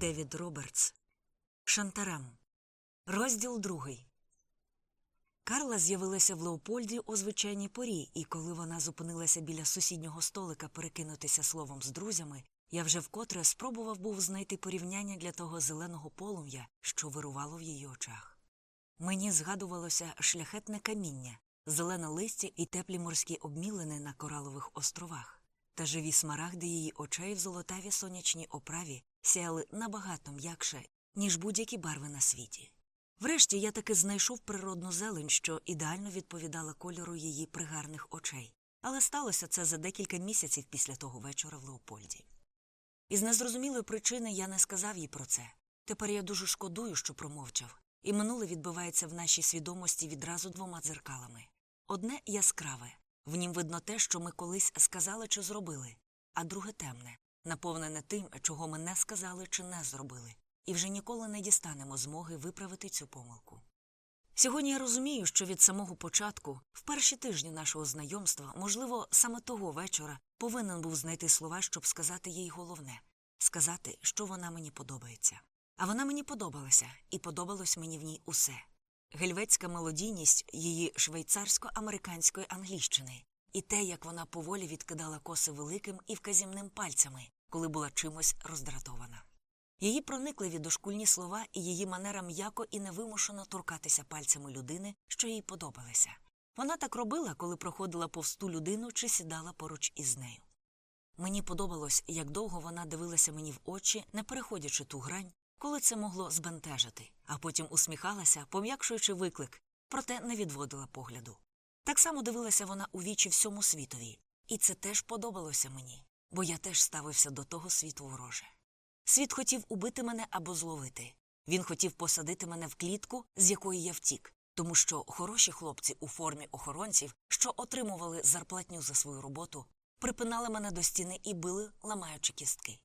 Девід Робертс. Шантарам. Розділ другий. Карла з'явилася в Леопольді о звичайній порі, і коли вона зупинилася біля сусіднього столика перекинутися словом з друзями, я вже вкотре спробував був знайти порівняння для того зеленого полум'я, що вирувало в її очах. Мені згадувалося шляхетне каміння, зелене листя і теплі морські обмілини на коралових островах, та живі смарагди її очей в золотавій сонячній оправі сяяли набагато м'якше, ніж будь-які барви на світі. Врешті я таки знайшов природну зелень, що ідеально відповідала кольору її пригарних очей, але сталося це за декілька місяців після того вечора в Леопольді. Із незрозумілої причини я не сказав їй про це. Тепер я дуже шкодую, що промовчав, і минуле відбивається в нашій свідомості відразу двома дзеркалами. Одне яскраве, в нім видно те, що ми колись сказали чи зробили, а друге темне, наповнене тим, чого ми не сказали чи не зробили, і вже ніколи не дістанемо змоги виправити цю помилку. Сьогодні я розумію, що від самого початку, в перші тижні нашого знайомства, можливо, саме того вечора повинен був знайти слова, щоб сказати їй головне сказати, що вона мені подобається. А вона мені подобалася, і подобалось мені в ній усе гельветська мелодійність її швейцарсько-американської англійщини, і те, як вона поволі відкидала коси великим і вказівним пальцями, коли була чимось роздратована. Її проникливі дошкульні слова і її манера м'яко і невимушено торкатися пальцями людини, що їй подобалися. Вона так робила, коли проходила повз ту людину чи сідала поруч із нею. Мені подобалось, як довго вона дивилася мені в очі, не переходячи ту грань, коли це могло збентежити, а потім усміхалася, пом'якшуючи виклик, проте не відводила погляду. Так само дивилася вона у вічі всьому світові, і це теж подобалося мені, бо я теж ставився до того світу вороже. Світ хотів убити мене або зловити. Він хотів посадити мене в клітку, з якої я втік, тому що хороші хлопці у формі охоронців, що отримували зарплатню за свою роботу, припинали мене до стіни і били, ламаючи кістки.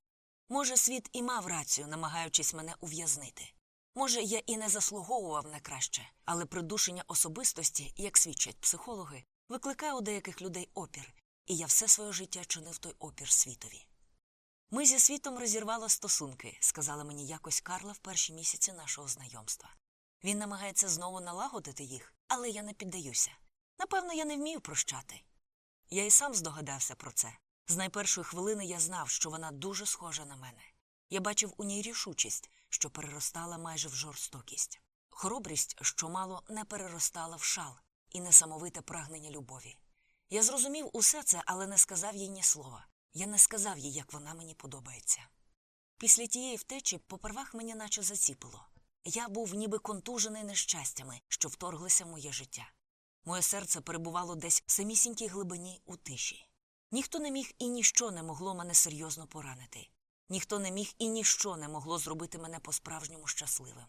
Може, світ і мав рацію, намагаючись мене ув'язнити. Може, я і не заслуговував на краще, але придушення особистості, як свідчать психологи, викликає у деяких людей опір, і я все своє життя чинив той опір світові. Ми зі світом розірвали стосунки, сказала мені якось Карла в перші місяці нашого знайомства. Він намагається знову налагодити їх, але я не піддаюся. Напевно, я не вмію прощати. Я і сам здогадався про це. З найпершої хвилини я знав, що вона дуже схожа на мене. Я бачив у ній рішучість, що переростала майже в жорстокість, хоробрість, що мало не переростала в шал, і несамовите прагнення любові. Я зрозумів усе це, але не сказав їй ні слова. Я не сказав їй, як вона мені подобається. Після тієї втечі попервах мені наче заціпило. Я був ніби контужений нещастями, що вторглися в моє життя. Моє серце перебувало десь в самісінькій глибині у тиші. Ніхто не міг і ніщо не могло мене серйозно поранити. Ніхто не міг і ніщо не могло зробити мене по-справжньому щасливим.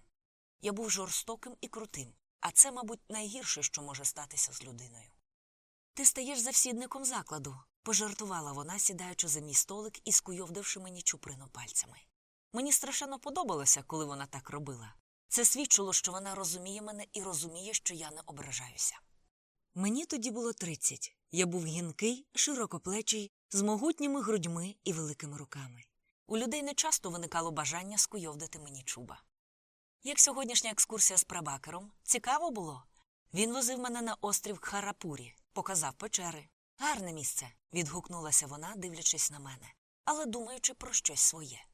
Я був жорстоким і крутим, а це, мабуть, найгірше, що може статися з людиною. Ти стаєш завсідником закладу, пожартувала вона, сідаючи за мій столик і скуйовдивши мені чуприну пальцями. Мені страшенно подобалося, коли вона так робила. Це свідчило, що вона розуміє мене і розуміє, що я не ображаюся. Мені тоді було тридцять. Я був гінкий, широкоплечий, з могутніми грудьми і великими руками. У людей не часто виникало бажання скуйовдити мені чуба. Як сьогоднішня екскурсія з прабакером, цікаво було. Він возив мене на острів Харапурі, показав печери. Гарне місце, відгукнулася вона, дивлячись на мене, але думаючи про щось своє.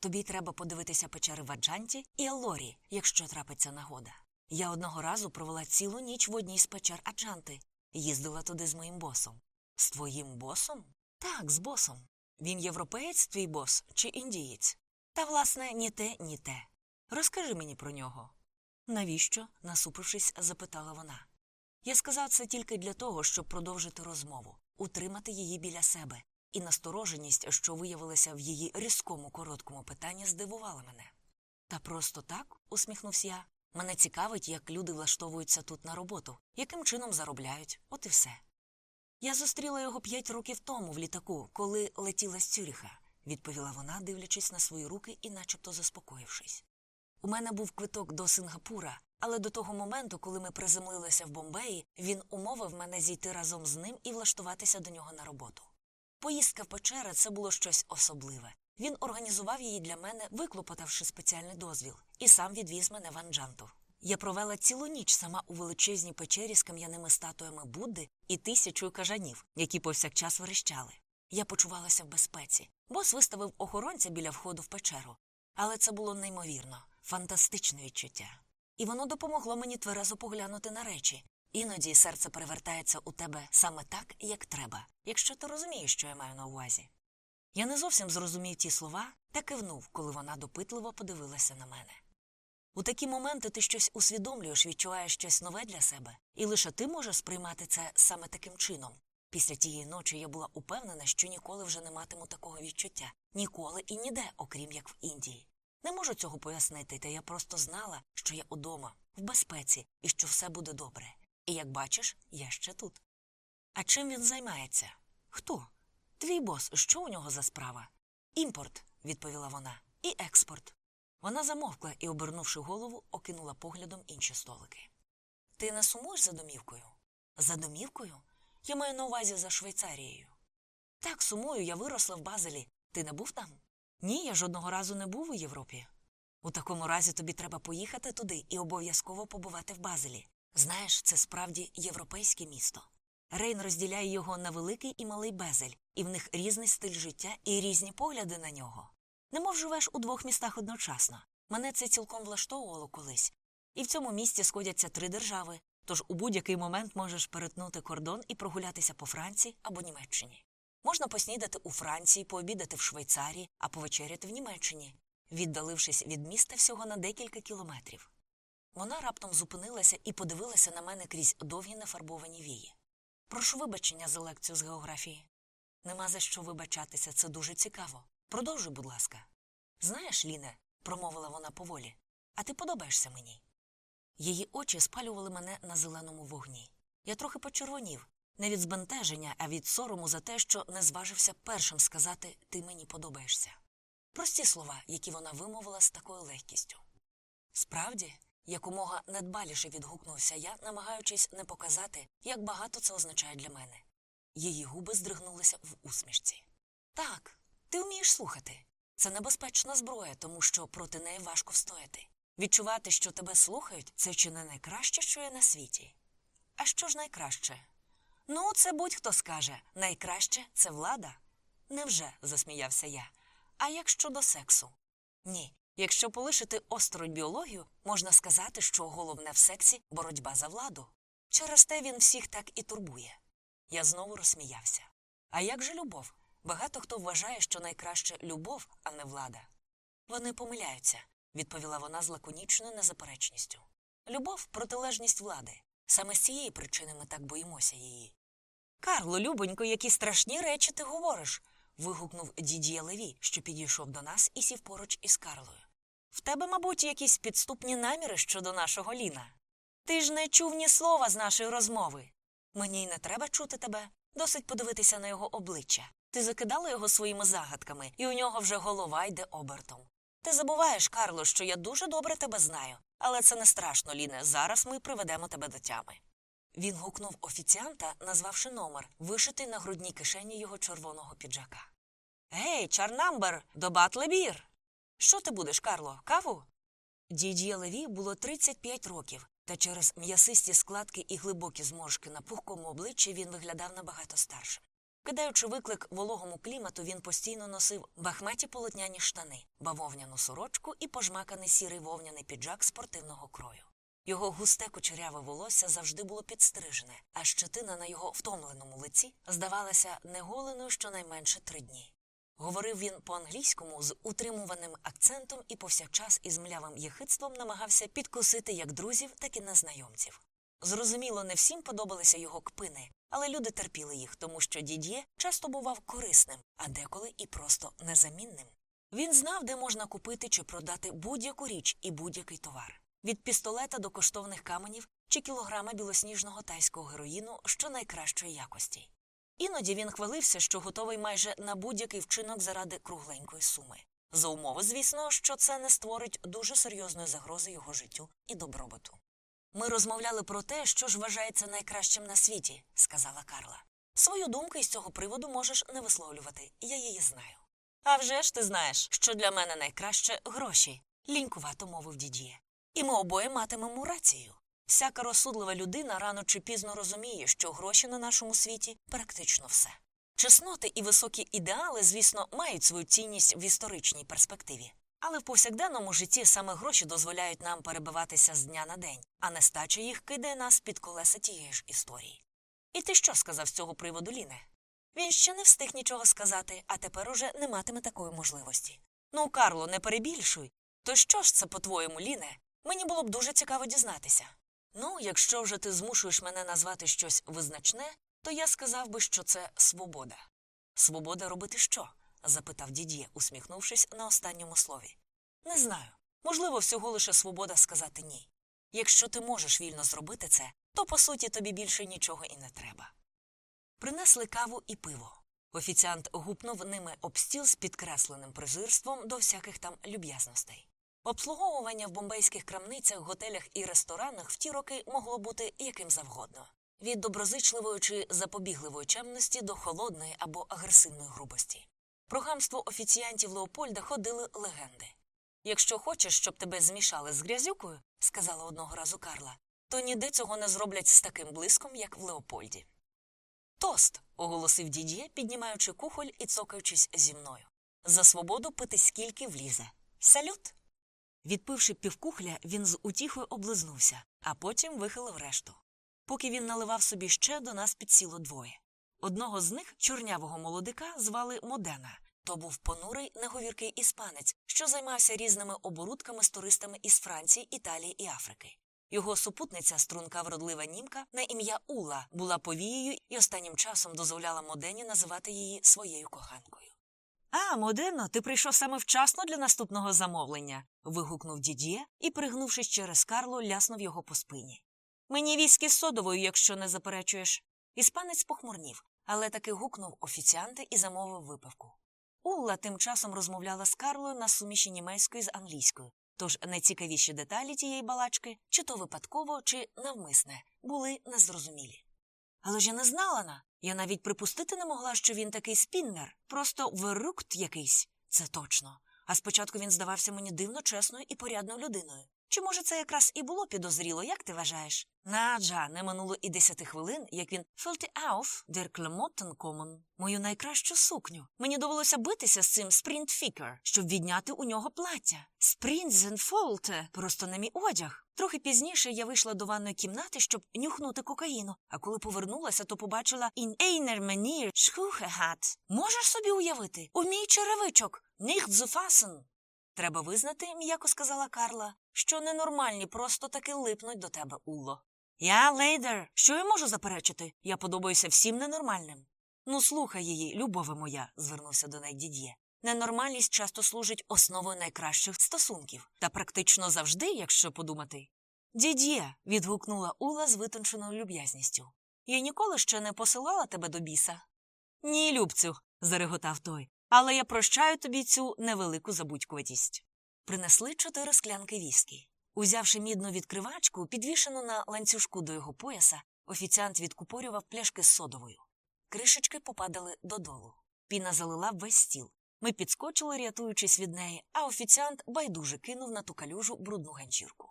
Тобі треба подивитися печери в Аджанті і Алорі, якщо трапиться нагода. Я одного разу провела цілу ніч в одній з печер Аджанти, їздила туди з моїм босом. З твоїм босом? Так, з босом. Він європеєць, твій бос чи індієць? Та, власне, ні те, ні те. Розкажи мені про нього. Навіщо? насупившись, запитала вона. Я сказав це тільки для того, щоб продовжити розмову, утримати її біля себе, і настороженість, що виявилася в її різкому короткому питанні, здивувала мене. Та просто так, усміхнувся я. Мене цікавить, як люди влаштовуються тут на роботу, яким чином заробляють, от і все. Я зустріла його п'ять років тому в літаку, коли летіла з Цюріха, відповіла вона, дивлячись на свої руки і начебто заспокоївшись. У мене був квиток до Сингапура, але до того моменту, коли ми приземлилися в Бомбеї, він умовив мене зійти разом з ним і влаштуватися до нього на роботу. Поїздка в печери це було щось особливе, Він організував її для мене, виклопотавши спеціальний дозвіл, і сам відвіз мене в Анджанту. Я провела цілу ніч сама у величезній печері з кам'яними статуями Будди і тисячою кажанів, які повсякчас верещали. Я почувалася в безпеці. Бос виставив охоронця біля входу в печеру. Але це було неймовірно, фантастичне відчуття. І воно допомогло мені тверезо поглянути на речі. Іноді серце перевертається у тебе саме так, як треба, якщо ти розумієш, що я маю на увазі. Я не зовсім зрозумів ті слова та кивнув, коли вона допитливо подивилася на мене. У такі моменти ти щось усвідомлюєш, відчуваєш щось нове для себе, і лише ти можеш сприймати це саме таким чином. Після тієї ночі я була упевнена, що ніколи вже не матиму такого відчуття, ніколи і ніде, окрім як в Індії. Не можу цього пояснити, та я просто знала, що я удома, в безпеці і що все буде добре. І як бачиш, я ще тут. А чим він займається? Хто? Твій бос, що у нього за справа? Імпорт, відповіла вона, і експорт. Вона замовкла і, обернувши голову, окинула поглядом інші столики. Ти не сумуєш за домівкою? За домівкою? Я маю на увазі за Швейцарією. Так, сумую, я виросла в Базелі. Ти не був там? Ні, я жодного разу не був у Європі. У такому разі тобі треба поїхати туди і обов'язково побувати в Базелі. Знаєш, це справді європейське місто. Рейн розділяє його на великий і малий безель, і в них різний стиль життя і різні погляди на нього. Немов живеш у двох містах одночасно. Мене це цілком влаштовувало колись. І в цьому місті сходяться три держави, тож у будь-який момент можеш перетнути кордон і прогулятися по Франції або Німеччині. Можна поснідати у Франції, пообідати в Швейцарії, а повечеряти в Німеччині, віддалившись від міста всього на декілька кілометрів. Вона раптом зупинилася і подивилася на мене крізь довгі нефарбовані вії. Прошу вибачення за лекцію з географії. Нема за що вибачатися, це дуже цікаво. Продовжуй, будь ласка. Знаєш, Ліне, промовила вона поволі, а ти подобаєшся мені. Її очі спалювали мене на зеленому вогні. Я трохи почервонів, не від збентеження, а від сорому за те, що не зважився першим сказати ти мені подобаєшся. Прості слова, які вона вимовила з такою легкістю. Справді, якомога недбаліше відгукнувся я, намагаючись не показати, як багато це означає для мене. Її губи здригнулися в усмішці. Так, ти вмієш слухати. Це небезпечна зброя, тому що проти неї важко встояти. Відчувати, що тебе слухають, це чи не найкраще, що є на світі. А що ж найкраще? Ну, це будь-хто скаже найкраще це влада. Невже? засміявся я. А як щодо сексу? Ні. Якщо полишити осторонь біологію, можна сказати, що головне в сексі боротьба за владу. Через те він всіх так і турбує. Я знову розсміявся. А як же любов? Багато хто вважає, що найкраще любов, а не влада. Вони помиляються, відповіла вона з лаконічною незаперечністю. Любов протилежність влади. Саме з цієї причини ми так боїмося її. Карло, любонько, які страшні речі ти говориш. вигукнув дід'є Леві, що підійшов до нас і сів поруч із Карлою. В тебе, мабуть, якісь підступні наміри щодо нашого Ліна. Ти ж не чув ні слова з нашої розмови. Мені й не треба чути тебе. Досить подивитися на його обличчя. Ти закидала його своїми загадками, і у нього вже голова йде обертом. Ти забуваєш, Карло, що я дуже добре тебе знаю, але це не страшно, Ліне. Зараз ми приведемо тебе до тями. Він гукнув офіціанта, назвавши номер, вишитий на грудній кишені його червоного піджака. Гей, чарнамбер, до батлебір. Що ти будеш, Карло, каву? Дід'є Леві було 35 років, та через м'ясисті складки і глибокі зморшки на пухкому обличчі він виглядав набагато старшим. Кидаючи виклик вологому клімату, він постійно носив бахматі полотняні штани, бавовняну сорочку і пожмаканий сірий вовняний піджак спортивного крою. Його густе кучеряве волосся завжди було підстрижене, а щетина на його втомленому лиці здавалася неголеною щонайменше три дні. Говорив він по-англійському з утримуваним акцентом і повсякчас із млявим єхидством намагався підкусити як друзів, так і незнайомців. Зрозуміло, не всім подобалися його кпини, але люди терпіли їх, тому що дід'є часто бував корисним, а деколи і просто незамінним. Він знав, де можна купити чи продати будь-яку річ і будь-який товар від пістолета до коштовних каменів чи кілограма білосніжного тайського героїну, що найкращої якості. Іноді він хвалився, що готовий майже на будь-який вчинок заради кругленької суми. За умови, звісно, що це не створить дуже серйозної загрози його життю і добробуту. Ми розмовляли про те, що ж вважається найкращим на світі, сказала Карла. Свою думку із цього приводу можеш не висловлювати, я її знаю. А вже ж ти знаєш, що для мене найкраще гроші, лінькувато мовив дід'є. І ми обоє матимемо рацію. Всяка розсудлива людина рано чи пізно розуміє, що гроші на нашому світі практично все. Чесноти і високі ідеали, звісно, мають свою цінність в історичній перспективі. Але в повсякденному житті саме гроші дозволяють нам перебиватися з дня на день, а нестача їх кидає нас під колеса тієї ж історії. І ти що сказав з цього приводу, Ліне? Він ще не встиг нічого сказати, а тепер уже не матиме такої можливості. Ну, Карло, не перебільшуй. То що ж це, по-твоєму, Ліне? Мені було б дуже цікаво дізнатися. Ну, якщо вже ти змушуєш мене назвати щось визначне, то я сказав би, що це свобода. Свобода робити що? запитав дід'є, усміхнувшись на останньому слові. Не знаю. Можливо, всього лише свобода сказати ні. Якщо ти можеш вільно зробити це, то по суті тобі більше нічого і не треба. Принесли каву і пиво. Офіціант гупнув ними об стіл з підкресленим презирством до всяких там люб'язностей. Обслуговування в бомбейських крамницях, готелях і ресторанах в ті роки могло бути яким завгодно від доброзичливої чи запобігливої чемності до холодної або агресивної грубості. Про гамство офіціантів Леопольда ходили легенди. Якщо хочеш, щоб тебе змішали з грязюкою, сказала одного разу Карла, то ніде цього не зроблять з таким блиском, як в Леопольді. Тост, оголосив дід'є, піднімаючи кухоль і цокаючись зі мною. За свободу пити скільки влізе. Салют. Відпивши півкухля, він з утіхою облизнувся, а потім вихилив решту. Поки він наливав собі ще, до нас підсіло двоє. Одного з них, чорнявого молодика, звали Модена. То був понурий, неговіркий іспанець, що займався різними оборудками з туристами із Франції, Італії і Африки. Його супутниця, струнка вродлива німка, на ім'я Ула, була повією і останнім часом дозволяла Модені називати її своєю коханкою. А, Модено, ти прийшов саме вчасно для наступного замовлення. вигукнув дід'є і, пригнувшись через Карло, ляснув його по спині. Мені віскі з содовою, якщо не заперечуєш. Іспанець похмурнів, але таки гукнув офіціанти і замовив випивку. Улла тим часом розмовляла з Карлою на суміші німецької з англійською, тож найцікавіші деталі тієї балачки, чи то випадково, чи навмисне, були незрозумілі. Але ж я не знала на. Я навіть припустити не могла, що він такий спіннер, просто вирукт якийсь, це точно. А спочатку він здавався мені дивно чесною і порядною людиною. Чи, може, це якраз і було підозріло, як ти вважаєш? Наджа, не минуло і десяти хвилин, як він фелти ауф дер клемотен мою найкращу сукню. Мені довелося битися з цим спрінтфікер, щоб відняти у нього плаття. Спрінтзенфолте, просто не мій одяг. Трохи пізніше я вийшла до ванної кімнати, щоб нюхнути кокаїну, а коли повернулася, то побачила «In einer Manier Schuhehат». Можеш собі уявити? У мій черевичок. Zu fassen. Треба визнати, м'яко сказала Карла, що ненормальні просто таки липнуть до тебе, Улло. Я лейдер. Що я можу заперечити? Я подобаюся всім ненормальним. Ну, слухай її, любове моя, звернувся до неї дід'є. Ненормальність часто служить основою найкращих стосунків, та практично завжди, якщо подумати. Дід'є. відгукнула Ула з витонченою люб'язністю. Я ніколи ще не посилала тебе до біса. Ні, любцю, зареготав той, але я прощаю тобі цю невелику забудькуватість. Принесли чотири склянки віскі. Узявши мідну відкривачку, підвішену на ланцюжку до його пояса, офіціант відкупорював пляшки з содовою. Кришечки попадали додолу. Піна залила весь стіл. Ми підскочили, рятуючись від неї, а офіціант байдуже кинув на ту калюжу брудну ганчірку.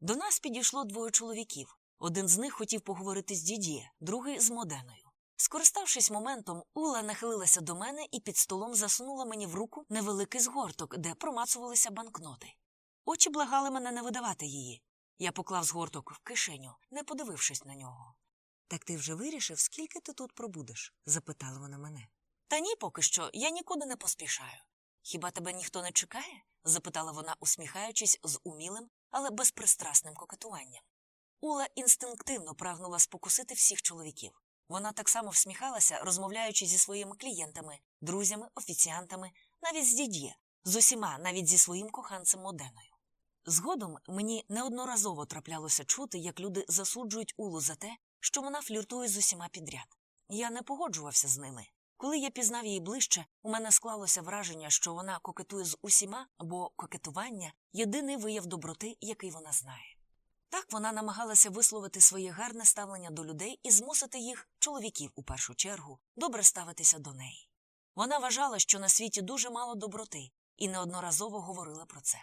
До нас підійшло двоє чоловіків. Один з них хотів поговорити з дідє, другий з Моденою. Скориставшись моментом, Ула нахилилася до мене і під столом засунула мені в руку невеликий згорток, де промацувалися банкноти. Очі благали мене не видавати її. Я поклав згорток в кишеню, не подивившись на нього. Так ти вже вирішив, скільки ти тут пробудеш? запитала вона мене. Та ні, поки що, я нікуди не поспішаю. Хіба тебе ніхто не чекає? запитала вона, усміхаючись з умілим, але безпристрасним кокетуванням. Ула інстинктивно прагнула спокусити всіх чоловіків. Вона так само всміхалася, розмовляючи зі своїми клієнтами, друзями, офіціантами, навіть з дід'є, з усіма, навіть зі своїм коханцем Моденою. Згодом мені неодноразово траплялося чути, як люди засуджують Улу за те, що вона фліртує з усіма підряд. Я не погоджувався з ними. Коли я пізнав її ближче, у мене склалося враження, що вона кокетує з усіма, бо кокетування єдиний вияв доброти, який вона знає. Так вона намагалася висловити своє гарне ставлення до людей і змусити їх, чоловіків у першу чергу, добре ставитися до неї. Вона вважала, що на світі дуже мало доброти, і неодноразово говорила про це.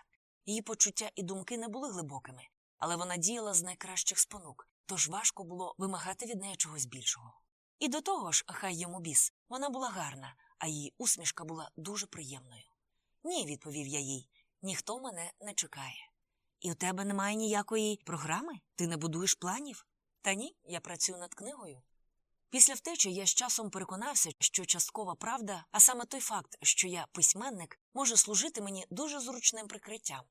Її почуття і думки не були глибокими, але вона діяла з найкращих спонук, тож важко було вимагати від неї чогось більшого. І до того ж, хай йому біс, вона була гарна, а її усмішка була дуже приємною. Ні, відповів я їй, ніхто мене не чекає. І у тебе немає ніякої програми? Ти не будуєш планів? Та ні, я працюю над книгою. Після втечі я з часом переконався, що часткова правда, а саме той факт, що я письменник, може служити мені дуже зручним прикриттям.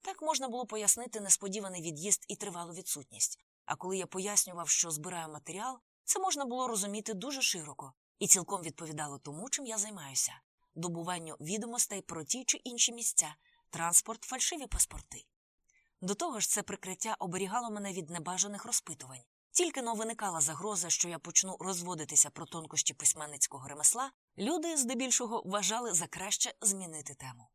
Так можна було пояснити несподіваний від'їзд і тривалу відсутність. А коли я пояснював, що збираю матеріал, це можна було розуміти дуже широко і цілком відповідало тому, чим я займаюся добуванню відомостей про ті чи інші місця, транспорт, фальшиві паспорти. До того ж, це прикриття оберігало мене від небажаних розпитувань. Тільки но виникала загроза, що я почну розводитися про тонкощі письменницького ремесла, люди здебільшого вважали за краще змінити тему.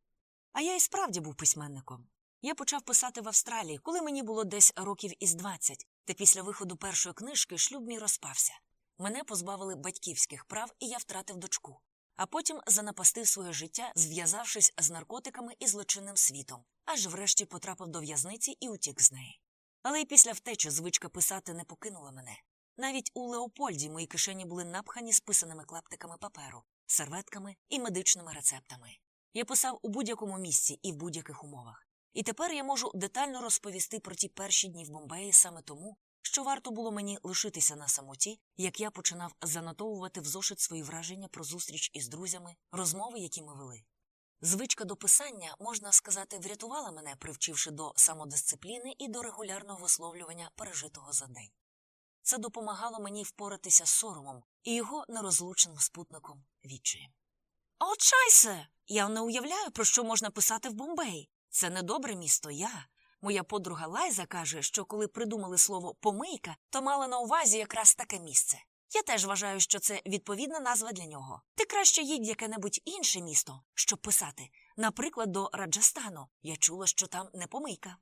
А я і справді був письменником. Я почав писати в Австралії, коли мені було десь років із 20, та після виходу першої книжки шлюб мій розпався. Мене позбавили батьківських прав, і я втратив дочку. А потім занапастив своє життя, зв'язавшись з наркотиками і злочинним світом, аж врешті потрапив до в'язниці і утік з неї. Але й після втечі звичка писати не покинула мене. Навіть у Леопольді мої кишені були напхані списаними клаптиками паперу, серветками і медичними рецептами. Я писав у будь-якому місці і в будь-яких умовах. І тепер я можу детально розповісти про ті перші дні в Бомбеї саме тому, що варто було мені лишитися на самоті, як я починав занотовувати в зошит свої враження про зустріч із друзями, розмови, які ми вели. Звичка до писання, можна сказати, врятувала мене, привчивши до самодисципліни і до регулярного висловлювання пережитого за день. Це допомагало мені впоратися з соромом і його нерозлучним спутником відчаєм. От шайсе! Я не уявляю, про що можна писати в Бомбеї. Це недобре місто, я. Моя подруга Лайза каже, що коли придумали слово помийка, то мала на увазі якраз таке місце. Я теж вважаю, що це відповідна назва для нього. Ти краще їдь яке-небудь інше місто, щоб писати. Наприклад, до Раджастану. Я чула, що там не помийка.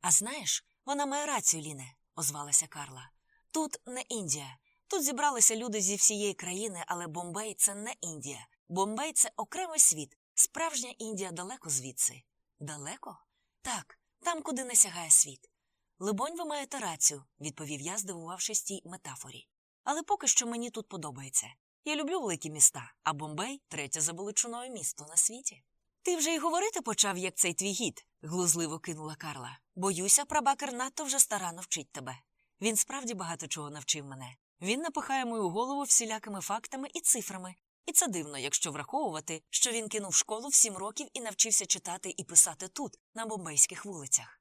А знаєш, вона має рацію, Ліне, озвалася Карла. Тут не Індія. Тут зібралися люди зі всієї країни, але Бомбей це не Індія. Бомбей це окремий світ. Справжня Індія далеко звідси. Далеко? Так, там, куди не сягає світ. Либонь, ви маєте рацію, відповів я, здивувавшись тій метафорі. Але поки що мені тут подобається. Я люблю великі міста, а Бомбей третє за величиною місто на світі. Ти вже й говорити почав, як цей твій гід, глузливо кинула Карла. Боюся, прабакер надто вже старано вчить тебе. Він справді багато чого навчив мене. Він напихає мою голову всілякими фактами і цифрами. І це дивно, якщо враховувати, що він кинув школу в сім років і навчився читати і писати тут, на бомбейських вулицях.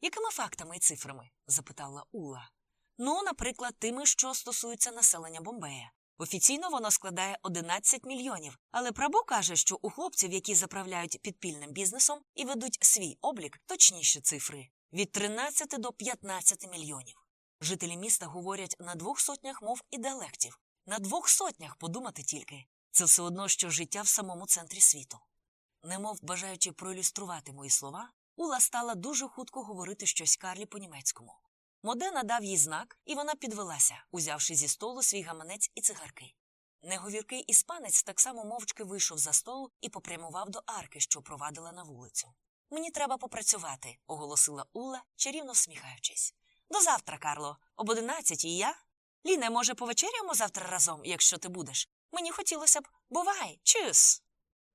Якими фактами і цифрами? запитала Ула. Ну, наприклад, тими, що стосуються населення Бомбея. Офіційно воно складає 11 мільйонів, але Прабо каже, що у хлопців, які заправляють підпільним бізнесом і ведуть свій облік, точніші цифри від 13 до 15 мільйонів. Жителі міста говорять на двох сотнях мов і диалектів. На двох сотнях подумати тільки. Це все одно, що життя в самому центрі світу. Немов бажаючи проілюструвати мої слова, Ула стала дуже хутко говорити щось Карлі по німецькому. Моде надав їй знак, і вона підвелася, узявши зі столу свій гаманець і цигарки. Неговіркий іспанець так само мовчки вийшов за столу і попрямував до арки, що провадила на вулицю. Мені треба попрацювати, оголосила Ула, чарівно всміхаючись. До завтра, Карло, об одинадцятій я. Ліне, може, повечеряємо завтра разом, якщо ти будеш. Мені хотілося б бувай, чус.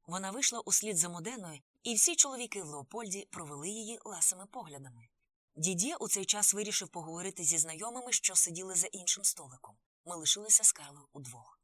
Вона вийшла услід за Моденою, і всі чоловіки в Леопольді провели її ласими поглядами. Дідє у цей час вирішив поговорити зі знайомими, що сиділи за іншим столиком. Ми лишилися з Карлою удвох.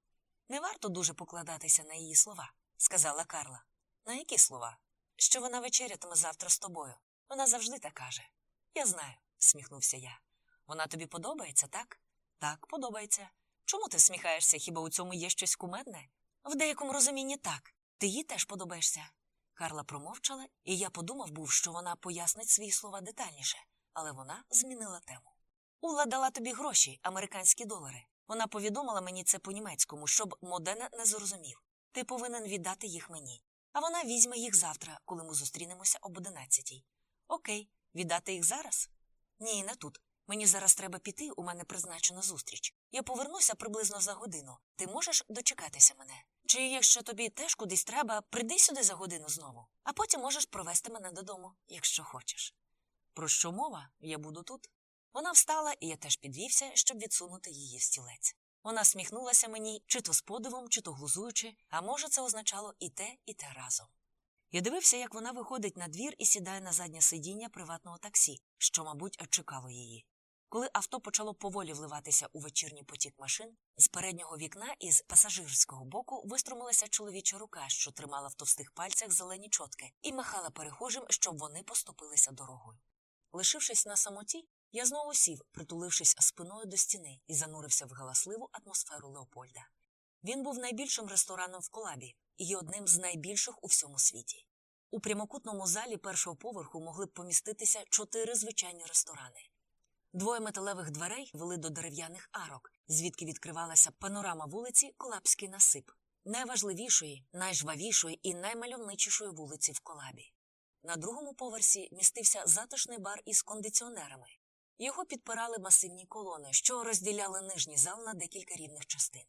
Не варто дуже покладатися на її слова, сказала Карла. На які слова? Що вона вечерятиме завтра з тобою. Вона завжди так каже. Я знаю, сміхнувся я. Вона тобі подобається, так? Так, подобається. Чому ти всміхаєшся? Хіба у цьому є щось кумедне? В деякому розумінні так. Ти їй теж подобаєшся. Карла промовчала, і я подумав був, що вона пояснить свої слова детальніше, але вона змінила тему. Ула дала тобі гроші, американські долари. Вона повідомила мені це по-німецькому, щоб Модена не зрозумів. Ти повинен віддати їх мені. А вона візьме їх завтра, коли ми зустрінемося об одинадцятій. Окей, віддати їх зараз? Ні, не тут. Мені зараз треба піти, у мене призначена зустріч. Я повернуся приблизно за годину. Ти можеш дочекатися мене? Чи якщо тобі теж кудись треба, прийди сюди за годину знову, а потім можеш провести мене додому, якщо хочеш. Про що мова? Я буду тут. Вона встала, і я теж підвівся, щоб відсунути її стілець. Вона сміхнулася мені, чи то з подивом, чи то глузуючи, а може, це означало і те, і те разом. Я дивився, як вона виходить на двір і сідає на заднє сидіння приватного таксі, що, мабуть, чекало її. Коли авто почало поволі вливатися у вечірній потік машин, з переднього вікна із пасажирського боку виструмилася чоловіча рука, що тримала в товстих пальцях зелені чотки, і махала перехожим, щоб вони поступилися дорогою. Лишившись на самоті, я знову сів, притулившись спиною до стіни, і занурився в галасливу атмосферу Леопольда. Він був найбільшим рестораном в колабі і одним з найбільших у всьому світі. У прямокутному залі першого поверху могли б поміститися чотири звичайні ресторани. Двоє металевих дверей вели до дерев'яних арок, звідки відкривалася панорама вулиці Колабський насип, найважливішої, найжвавішої і наймальовничішої вулиці в колабі. На другому поверсі містився затишний бар із кондиціонерами. Його підпирали масивні колони, що розділяли нижній зал на декілька рівних частин.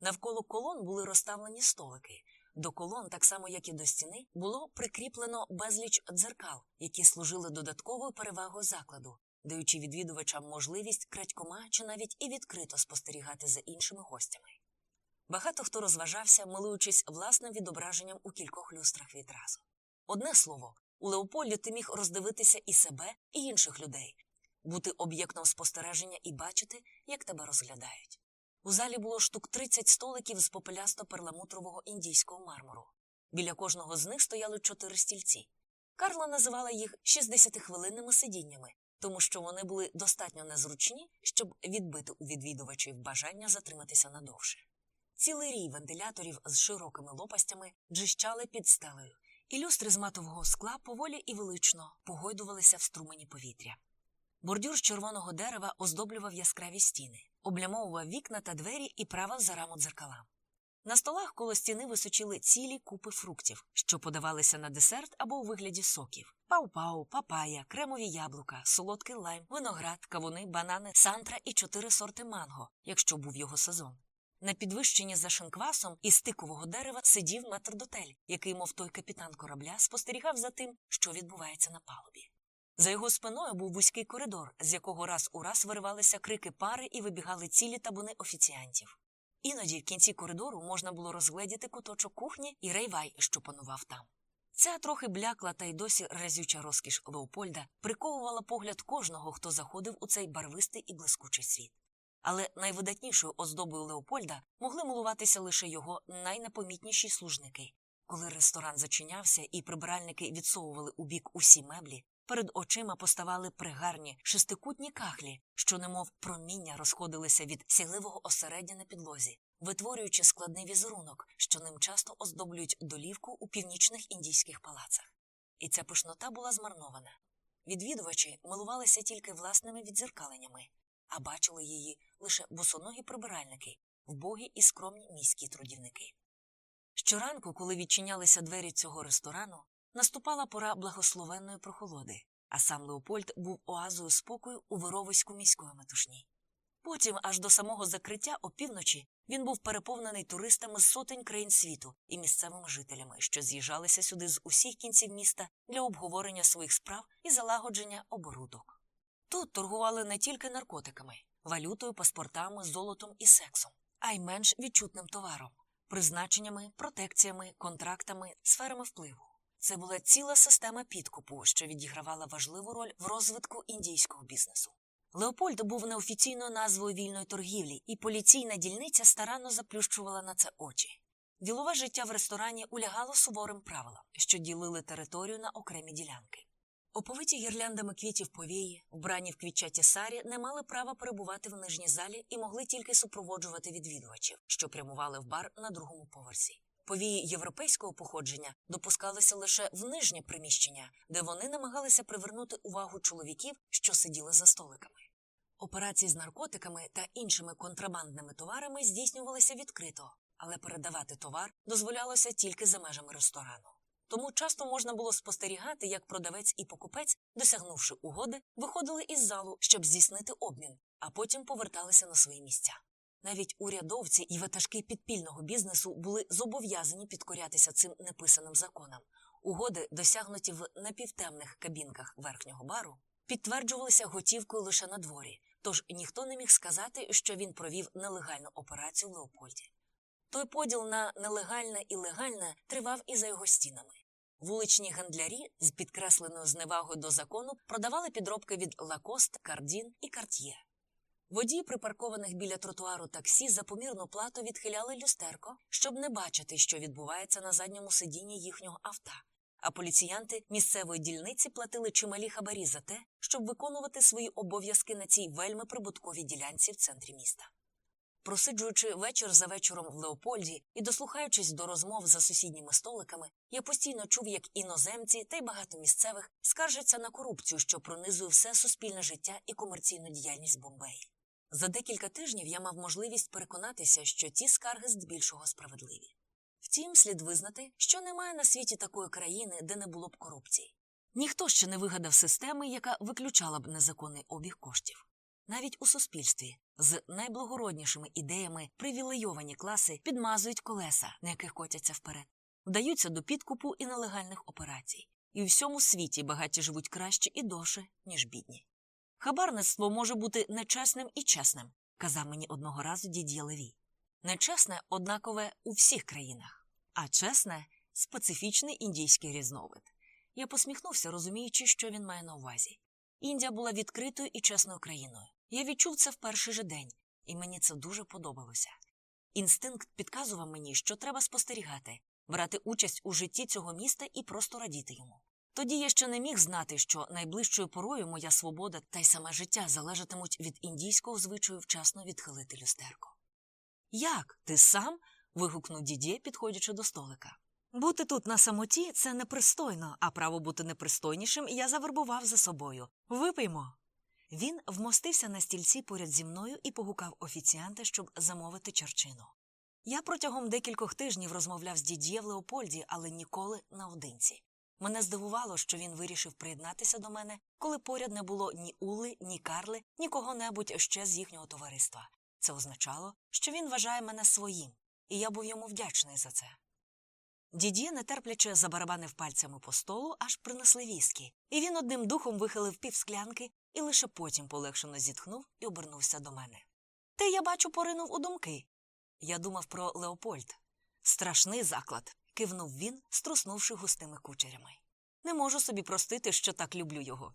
Навколо колон були розставлені столики. До колон, так само як і до стіни, було прикріплено безліч дзеркал, які служили додатковою перевагою закладу, даючи відвідувачам можливість крадькома чи навіть і відкрито спостерігати за іншими гостями. Багато хто розважався, милуючись власним відображенням у кількох люстрах відразу. Одне слово, у Леопольді ти міг роздивитися і себе, і інших людей, бути об'єктом спостереження і бачити, як тебе розглядають. У залі було штук 30 столиків з попелясто перламутрового індійського мармуру. Біля кожного з них стояли чотири стільці. Карла називала їх 60-хвилинними сидіннями, тому що вони були достатньо незручні, щоб відбити у відвідувачів бажання затриматися надовше. Цілий рій вентиляторів з широкими лопастями джищали під стелею, і люстри з матового скла поволі і велично погойдувалися в струмені повітря. Бордюр з червоного дерева оздоблював яскраві стіни, облямовував вікна та двері і правив за раму дзеркала. На столах коло стіни височили цілі купи фруктів, що подавалися на десерт або у вигляді соків: пау-пау, папая, кремові яблука, солодкий лайм, виноград, кавуни, банани, сантра і чотири сорти манго, якщо був його сезон. На підвищенні за шинквасом із тикового дерева сидів метрдотель, який, мов той капітан корабля, спостерігав за тим, що відбувається на палубі. За його спиною був вузький коридор, з якого раз у раз виривалися крики пари і вибігали цілі табуни офіціантів. Іноді в кінці коридору можна було розгледіти куточок кухні і рейвай, що панував там. Ця трохи блякла та й досі разюча розкіш Леопольда приковувала погляд кожного, хто заходив у цей барвистий і блискучий світ. Але найвидатнішою оздобою Леопольда могли милуватися лише його найнепомітніші служники. Коли ресторан зачинявся і прибиральники відсовували у бік усі меблі, перед очима поставали пригарні шестикутні кахлі, що, немов проміння, розходилися від сягливого осереддя на підлозі, витворюючи складний візерунок, що ним часто оздоблюють долівку у північних індійських палацах. І ця пишнота була змарнована. Відвідувачі милувалися тільки власними відзеркаленнями, а бачили її лише босоногі прибиральники, вбогі і скромні міські трудівники. Щоранку, коли відчинялися двері цього ресторану, наступала пора благословенної прохолоди, а сам Леопольд був оазою спокою у вировиську міської метушні. Потім, аж до самого закриття опівночі, він був переповнений туристами з сотень країн світу і місцевими жителями, що з'їжджалися сюди з усіх кінців міста для обговорення своїх справ і залагодження оборудок. Тут торгували не тільки наркотиками, валютою, паспортами, золотом і сексом, а й менш відчутним товаром, призначеннями, протекціями, контрактами, сферами впливу. Це була ціла система підкупу, що відігравала важливу роль в розвитку індійського бізнесу. Леопольд був неофіційною назвою вільної торгівлі, і поліційна дільниця старанно заплющувала на це очі. Ділове життя в ресторані улягало суворим правилам, що ділили територію на окремі ділянки. Оповиті гірляндами квітів повії, вбрані в квітчаті сарі, не мали права перебувати в нижній залі і могли тільки супроводжувати відвідувачів, що прямували в бар на другому поверсі. Повії європейського походження допускалися лише в нижнє приміщення, де вони намагалися привернути увагу чоловіків, що сиділи за столиками. Операції з наркотиками та іншими контрабандними товарами здійснювалися відкрито, але передавати товар дозволялося тільки за межами ресторану. Тому часто можна було спостерігати, як продавець і покупець, досягнувши угоди, виходили із залу, щоб здійснити обмін, а потім поверталися на свої місця. Навіть урядовці і ватажки підпільного бізнесу були зобов'язані підкорятися цим неписаним законам. Угоди, досягнуті в напівтемних кабінках верхнього бару, підтверджувалися готівкою лише на дворі, тож ніхто не міг сказати, що він провів нелегальну операцію в Леопольді. Той поділ на нелегальне і легальне тривав і за його стінами. Вуличні гандлярі з підкресленою зневагою до закону продавали підробки від Лакост, Кардін і Карт'є. Водії припаркованих біля тротуару таксі за помірну плату відхиляли люстерко, щоб не бачити, що відбувається на задньому сидінні їхнього авто. А поліціянти місцевої дільниці платили чималі хабарі за те, щоб виконувати свої обов'язки на цій вельми прибутковій ділянці в центрі міста. Просиджуючи вечір за вечором в Леопольді і дослухаючись до розмов за сусідніми столиками, я постійно чув, як іноземці та й багато місцевих скаржаться на корупцію, що пронизує все суспільне життя і комерційну діяльність Бомбеї. За декілька тижнів я мав можливість переконатися, що ті скарги здебільшого справедливі. Втім, слід визнати, що немає на світі такої країни, де не було б корупції. Ніхто ще не вигадав системи, яка виключала б незаконний обіг коштів. Навіть у суспільстві з найблагороднішими ідеями привілейовані класи підмазують колеса, на яких котяться вперед, вдаються до підкупу і нелегальних операцій. І у всьому світі багаті живуть краще і довше, ніж бідні. Хабарництво може бути нечесним і чесним, казав мені одного разу дід'є Левій. Нечесне однакове у всіх країнах, а чесне специфічний індійський різновид. Я посміхнувся, розуміючи, що він має на увазі. Індія була відкритою і чесною країною. Я відчув це в перший же день, і мені це дуже подобалося. Інстинкт підказував мені, що треба спостерігати, брати участь у житті цього міста і просто радіти йому. Тоді я ще не міг знати, що найближчою порою моя свобода та й саме життя залежатимуть від індійського звичаю вчасно відхилити люстерко. Як? Ти сам? вигукнув дідє, підходячи до столика. Бути тут на самоті це непристойно, а право бути непристойнішим я завербував за собою. Випиймо. Він вмостився на стільці поряд зі мною і погукав офіціанта, щоб замовити черчину. Я протягом декількох тижнів розмовляв з дід'є в Леопольді, але ніколи наодинці. Мене здивувало, що він вирішив приєднатися до мене, коли поряд не було ні Ули, ні Карли, ні кого-небудь ще з їхнього товариства. Це означало, що він вважає мене своїм, і я був йому вдячний за це. Дід'є нетерпляче забарабанив пальцями по столу, аж принесли віскі, і він одним духом вихилив півсклянки і лише потім полегшено зітхнув і обернувся до мене. Ти, я бачу, поринув у думки. Я думав про Леопольд. Страшний заклад, кивнув він, струснувши густими кучерями. Не можу собі простити, що так люблю його.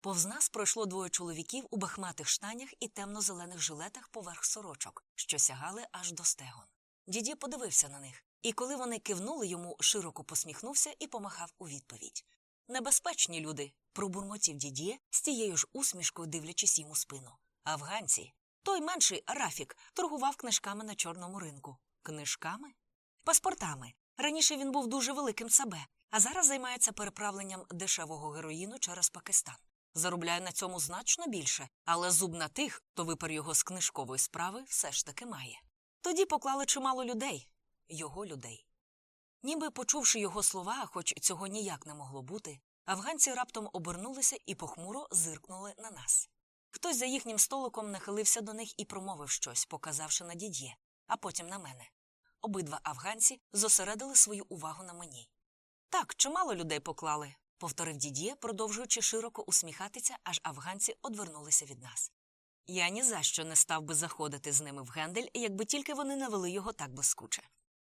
Повз нас пройшло двоє чоловіків у бахматих штанях і темно-зелених жилетах поверх сорочок, що сягали аж до стегон. Діді подивився на них, і коли вони кивнули йому, широко посміхнувся і помахав у відповідь. Небезпечні люди, пробурмотів дідє з тією ж усмішкою дивлячись йому спину. Афганці. Той менший Рафік торгував книжками на чорному ринку. Книжками? Паспортами. Раніше він був дуже великим себе, а зараз займається переправленням дешевого героїну через Пакистан. Заробляє на цьому значно більше, але зуб на тих, хто випер його з книжкової справи, все ж таки має. Тоді поклали чимало людей, його людей. Ніби почувши його слова, хоч цього ніяк не могло бути, афганці раптом обернулися і похмуро зиркнули на нас. Хтось за їхнім столиком нахилився до них і промовив щось, показавши на дід'є, а потім на мене. Обидва афганці зосередили свою увагу на мені. Так, чимало людей поклали, повторив дід'є, продовжуючи широко усміхатися, аж афганці одвернулися від нас. Я ні за що не став би заходити з ними в гендель, якби тільки вони не вели його так блискуче.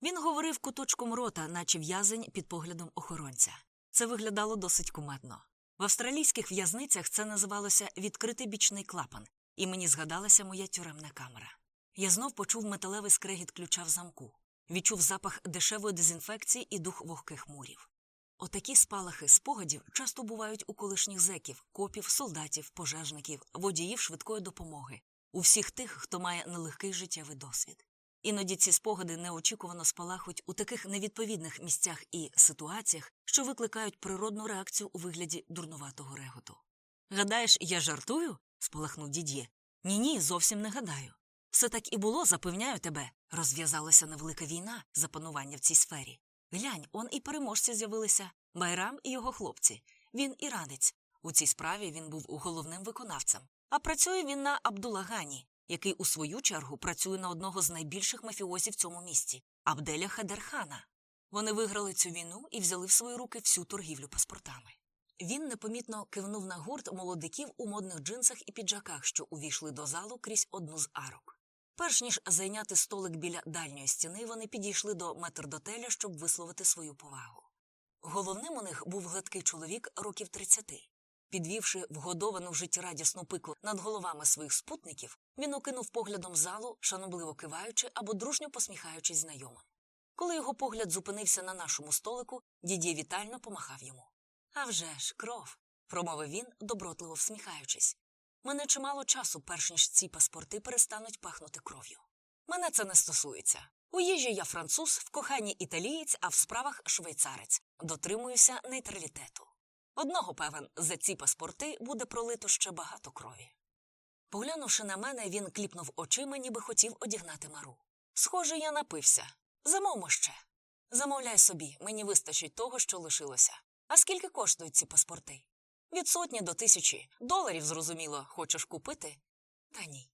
Він говорив куточком рота, наче в'язень під поглядом охоронця. Це виглядало досить кумедно. В австралійських в'язницях це називалося відкритий бічний клапан, і мені згадалася моя тюремна камера. Я знов почув металевий скрегіт ключа в замку, відчув запах дешевої дезінфекції і дух вогких мурів. Отакі спалахи спогадів часто бувають у колишніх зеків, копів, солдатів, пожежників, водіїв швидкої допомоги, у всіх тих, хто має нелегкий життєвий досвід. Іноді ці спогади неочікувано спалахують у таких невідповідних місцях і ситуаціях, що викликають природну реакцію у вигляді дурнуватого реготу. Гадаєш, я жартую? спалахнув дід'є. Ні, ні, зовсім не гадаю. Все так і було, запевняю тебе. Розв'язалася невелика війна за панування в цій сфері. Глянь, он і переможці з'явилися Байрам і його хлопці. Він іранець. У цій справі він був головним виконавцем. А працює він на Абдулагані. який у свою чергу працює на одного з найбільших мафіозів в цьому місті Абделя Хадерхана. Вони виграли цю війну і взяли в свої руки всю торгівлю паспортами. Він непомітно кивнув на гурт молодиків у модних джинсах і піджаках, що увійшли до залу крізь одну з арок. Перш ніж зайняти столик біля дальньої стіни, вони підійшли до метрдотеля, щоб висловити свою повагу. Головним у них був гладкий чоловік років 30. Підвівши вгодовану в життєрадісну пику над головами своїх спутників, він окинув поглядом залу, шанобливо киваючи або дружньо посміхаючись знайомим. Коли його погляд зупинився на нашому столику, дідє вітально помахав йому. «А вже ж, кров, промовив він, добротливо всміхаючись. Мене чимало часу, перш ніж ці паспорти перестануть пахнути кров'ю. Мене це не стосується. У їжі я француз, в коханні італієць, а в справах швейцарець. Дотримуюся нейтралітету. Одного певен, за ці паспорти буде пролито ще багато крові. Поглянувши на мене, він кліпнув очима, ніби хотів одігнати мару. Схоже, я напився. Замовмо ще. Замовляй собі, мені вистачить того, що лишилося. А скільки коштують ці паспорти? Від сотні до тисячі. Доларів, зрозуміло, хочеш купити? Та ні.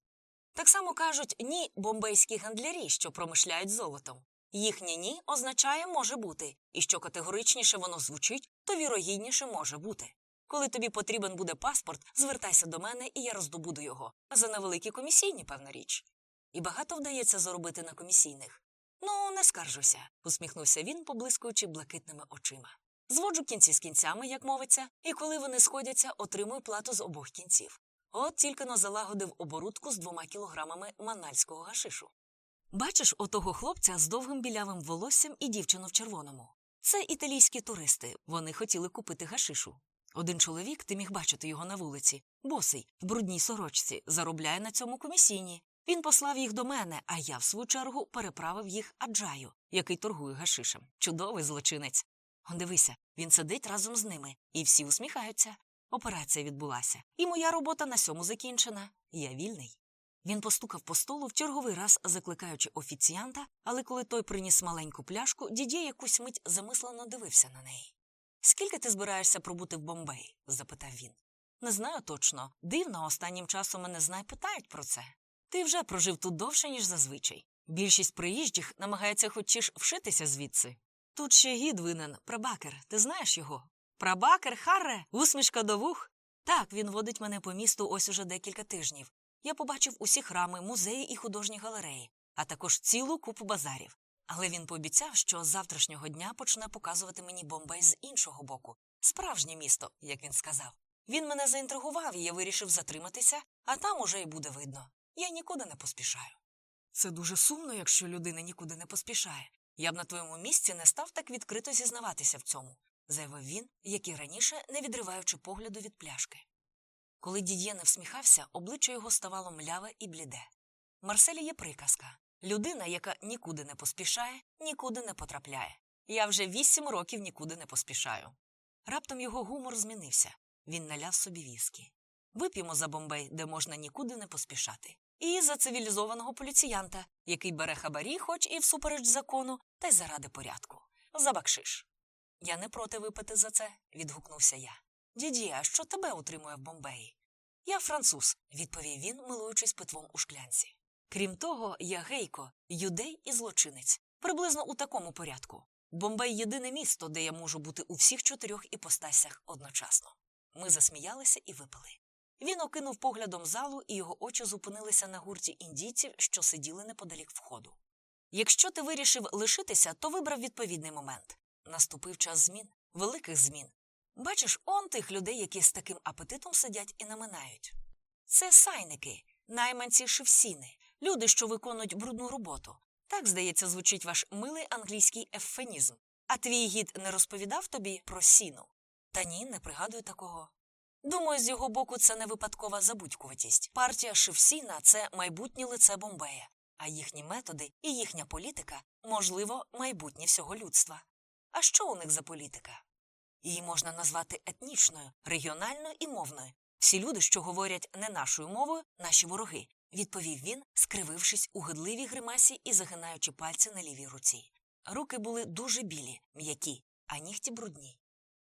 Так само кажуть ні бомбейські гандлярі, що промишляють золотом. Їхнє ні означає може бути, і що категоричніше воно звучить, то вірогідніше може бути. Коли тобі потрібен буде паспорт, звертайся до мене, і я роздобуду його. За невеликі комісійні, певна річ. І багато вдається заробити на комісійних. Ну, не скаржуся, усміхнувся він, поблискуючи блакитними очима. Зводжу кінці з кінцями, як мовиться, і коли вони сходяться, отримую плату з обох кінців. От тільки но залагодив оборудку з двома кілограмами манальського гашишу. Бачиш отого хлопця з довгим білявим волоссям і дівчину в червоному. Це італійські туристи. Вони хотіли купити гашишу. Один чоловік, ти міг бачити його на вулиці, босий, в брудній сорочці, заробляє на цьому комісійні. Він послав їх до мене, а я, в свою чергу, переправив їх Аджаю, який торгує гашишем. Чудовий злочинець. Дивися, він сидить разом з ними, і всі усміхаються. Операція відбулася, і моя робота на сьому закінчена. Я вільний. Він постукав по столу в черговий раз, закликаючи офіціанта, але коли той приніс маленьку пляшку, дідє якусь мить замислено дивився на неї. Скільки ти збираєшся пробути в Бомбеї? запитав він. Не знаю точно. Дивно, останнім часом мене знай питають про це. Ти вже прожив тут довше, ніж зазвичай. Більшість приїжджих намагається хоч вшитися звідси. Тут ще гід винен, прабакер, ти знаєш його? Прабакер, Харре, усмішка до вух. Так, він водить мене по місту ось уже декілька тижнів. Я побачив усі храми, музеї і художні галереї, а також цілу купу базарів. Але він пообіцяв, що з завтрашнього дня почне показувати мені Бомбей з іншого боку. Справжнє місто, як він сказав. Він мене заінтригував, і я вирішив затриматися, а там уже й буде видно. Я нікуди не поспішаю. Це дуже сумно, якщо людина нікуди не поспішає. Я б на твоєму місці не став так відкрито зізнаватися в цьому, заявив він, як і раніше, не відриваючи погляду від пляшки. Коли дід'є не всміхався, обличчя його ставало мляве і бліде. Марселі є приказка людина, яка нікуди не поспішає, нікуди не потрапляє. Я вже вісім років нікуди не поспішаю. Раптом його гумор змінився. Він наляв собі віскі. Вип'ємо за Бомбей, де можна нікуди не поспішати. І за цивілізованого поліціянта, який бере хабарі, хоч і всупереч закону, та й заради порядку. За бакшиш. Я не проти випити за це, відгукнувся я. Діді, а що тебе утримує в Бомбеї? Я француз, відповів він, милуючись питвом у шклянці. Крім того, я гейко, юдей і злочинець. Приблизно у такому порядку. Бомбей єдине місто, де я можу бути у всіх чотирьох іпостасях одночасно. Ми засміялися і випили. Він окинув поглядом залу, і його очі зупинилися на гурті індійців, що сиділи неподалік входу. Якщо ти вирішив лишитися, то вибрав відповідний момент. Наступив час змін, великих змін. Бачиш, он тих людей, які з таким апетитом сидять і наминають. Це сайники, найманці шевсіни, люди, що виконують брудну роботу. Так, здається, звучить ваш милий англійський ефемізм. А твій гід не розповідав тобі про сіну? Та ні, не пригадую такого. Думаю, з його боку це не випадкова забудькуватість. Партія Шевсіна це майбутнє лице Бомбея, а їхні методи і їхня політика, можливо, майбутнє всього людства. А що у них за політика? Її можна назвати етнічною, регіональною і мовною. Всі люди, що говорять не нашою мовою, наші вороги, відповів він, скривившись у гидливій гримасі і загинаючи пальці на лівій руці. Руки були дуже білі, м'які, а нігті брудні.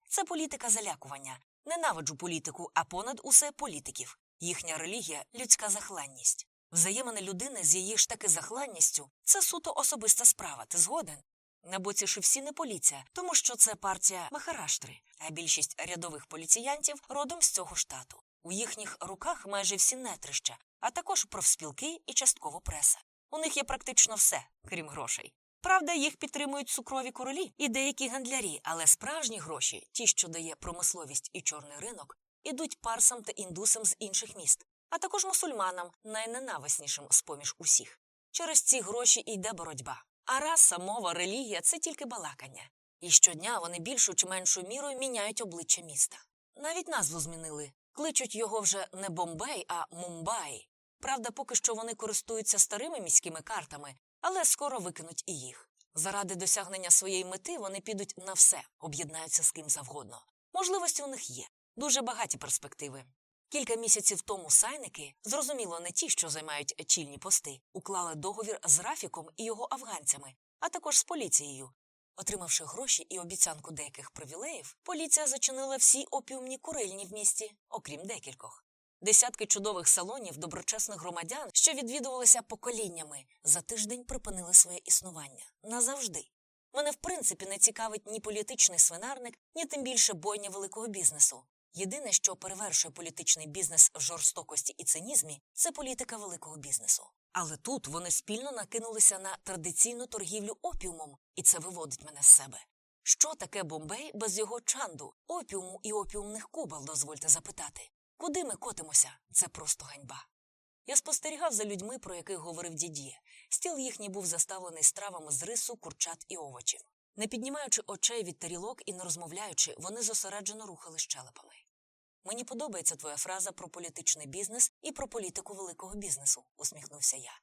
Це політика залякування. Ненавиджу політику, а понад усе політиків. Їхня релігія людська захланність. Взаємини людини з її ж таки захланністю це суто особиста справа, ти згоден? На боці Шевсі не поліція, тому що це партія Махараштри, а більшість рядових поліціянтів родом з цього штату. У їхніх руках майже всі нетрища, а також профспілки і частково преса. У них є практично все, крім грошей. Правда, їх підтримують цукрові королі і деякі гандлярі, але справжні гроші, ті, що дає промисловість і чорний ринок, ідуть парсам та індусам з інших міст, а також мусульманам, найненависнішим з поміж усіх. Через ці гроші йде боротьба. А раса, мова, релігія це тільки балакання. І щодня вони більшу чи меншу мірою міняють обличчя міста. Навіть назву змінили. Кличуть його вже не Бомбей, а Мумбай. Правда, поки що вони користуються старими міськими картами, але скоро викинуть і їх. Заради досягнення своєї мети вони підуть на все, об'єднаються з ким завгодно. Можливості у них є, дуже багаті перспективи. Кілька місяців тому сайники, зрозуміло, не ті, що займають чільні пости, уклали договір з Рафіком і його афганцями, а також з поліцією. Отримавши гроші і обіцянку деяких привілеїв, поліція зачинила всі опіумні курильні в місті, окрім декількох. Десятки чудових салонів доброчесних громадян, що відвідувалися поколіннями, за тиждень припинили своє існування назавжди. Мене в принципі не цікавить ні політичний свинарник, ні тим більше бойня великого бізнесу. Єдине, що перевершує політичний бізнес в жорстокості і цинізмі, це політика великого бізнесу. Але тут вони спільно накинулися на традиційну торгівлю опіумом, і це виводить мене з себе. Що таке Бомбей без його чанду, опіуму і опіумних кубел, дозвольте запитати? Куди ми котимося? Це просто ганьба. Я спостерігав за людьми, про яких говорив дідє. Стіл їхній був заставлений стравами з рису, курчат і овочів. Не піднімаючи очей від тарілок і не розмовляючи, вони зосереджено рухали щелепами. Мені подобається твоя фраза про політичний бізнес і про політику великого бізнесу, усміхнувся я.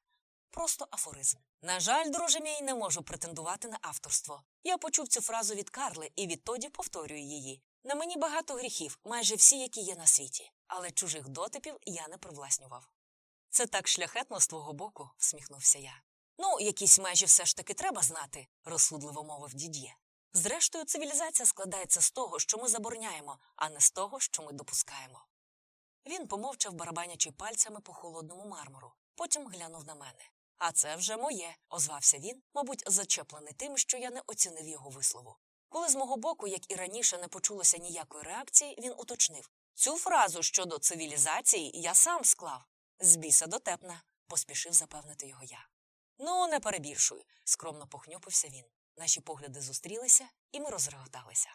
Просто афоризм. На жаль, друже мій, не можу претендувати на авторство. Я почув цю фразу від Карли і відтоді повторюю її. На мені багато гріхів, майже всі, які є на світі, але чужих дотипів я не привласнював. Це так шляхетно з твого боку, всміхнувся я. Ну, якісь межі все ж таки треба знати, розсудливо мовив дід'є. Зрештою, цивілізація складається з того, що ми забороняємо, а не з того, що ми допускаємо. Він помовчав, барабанячи пальцями по холодному мармуру, потім глянув на мене. А це вже моє, озвався він, мабуть, зачеплений тим, що я не оцінив його вислову. Коли з мого боку, як і раніше, не почулося ніякої реакції, він уточнив цю фразу щодо цивілізації я сам склав. З біса дотепна, поспішив запевнити його я. Ну, не перебільшуй, скромно похнюпився він. Наші погляди зустрілися, і ми розреготалися.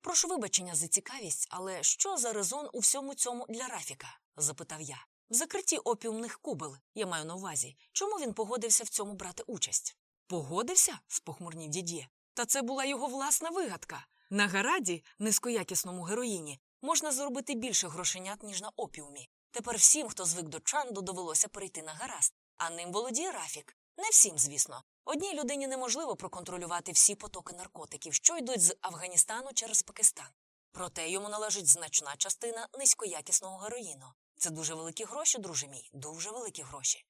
Прошу вибачення за цікавість, але що за резон у всьому цьому для Рафіка? запитав я. В закритті опіумних кубел, я маю на увазі, чому він погодився в цьому брати участь? Погодився? спохмурнів дідє. Та це була його власна вигадка. На гараді, низькоякісному героїні, можна заробити більше грошенят, ніж на опіумі. Тепер всім, хто звик до чанду, довелося перейти на гаразд, а ним володіє Рафік. Не всім, звісно. Одній людині неможливо проконтролювати всі потоки наркотиків, що йдуть з Афганістану через Пакистан. Проте йому належить значна частина низькоякісного героїну. Це дуже великі гроші, друже мій, дуже великі гроші.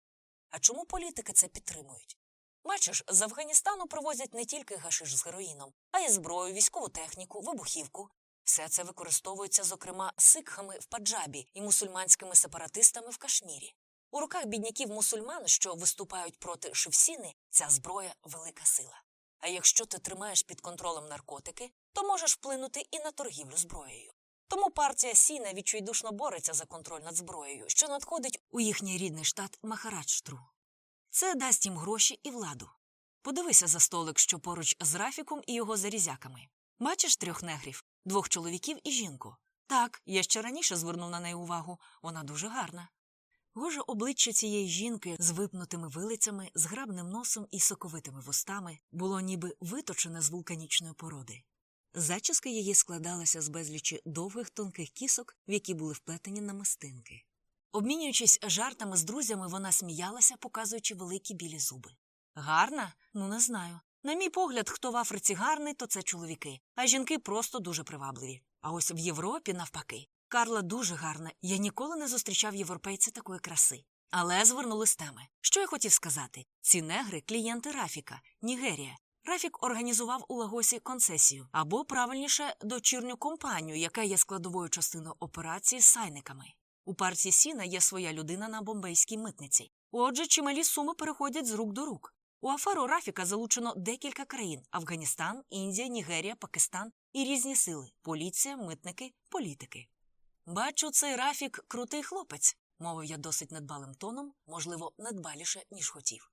А чому політики це підтримують? Бачиш, з Афганістану привозять не тільки гашиш з героїном, а й зброю, військову техніку, вибухівку. Все це використовується, зокрема, сикхами в Паджабі і мусульманськими сепаратистами в Кашмірі. У руках бідняків мусульман, що виступають проти Шевсіни, ця зброя велика сила. А якщо ти тримаєш під контролем наркотики, то можеш вплинути і на торгівлю зброєю. Тому партія Сіна відчайдушно бореться за контроль над зброєю, що надходить у їхній рідний штат Махараджтру. Це дасть їм гроші і владу. Подивися за столик, що поруч з Рафіком і його зарізяками. Бачиш трьох негрів, двох чоловіків і жінку. Так, я ще раніше звернув на неї увагу, вона дуже гарна. Гоже обличчя цієї жінки з випнутими вилицями, зграбним носом і соковитими вустами було ніби виточене з вулканічної породи. Зачіска її складалася з безлічі довгих тонких кісок, в які були вплетені намистинки. Обмінюючись жартами з друзями, вона сміялася, показуючи великі білі зуби. Гарна? Ну, не знаю. На мій погляд, хто в Африці гарний, то це чоловіки, а жінки просто дуже привабливі. А ось в Європі, навпаки, Карла дуже гарна, я ніколи не зустрічав європейця такої краси. Але звернули з теми. Що я хотів сказати? Ці негри клієнти Рафіка, Нігерія. Рафік організував у Лагосі концесію або, правильніше, дочірню компанію, яка є складовою частиною операції з сайниками. У партії Сіна є своя людина на бомбейській митниці. Отже, чималі суми переходять з рук до рук. У аферу Рафіка залучено декілька країн Афганістан, Індія, Нігерія, Пакистан і різні сили поліція, митники, політики. Бачу, цей Рафік крутий хлопець, мовив я досить недбалим тоном, можливо, недбаліше, ніж хотів.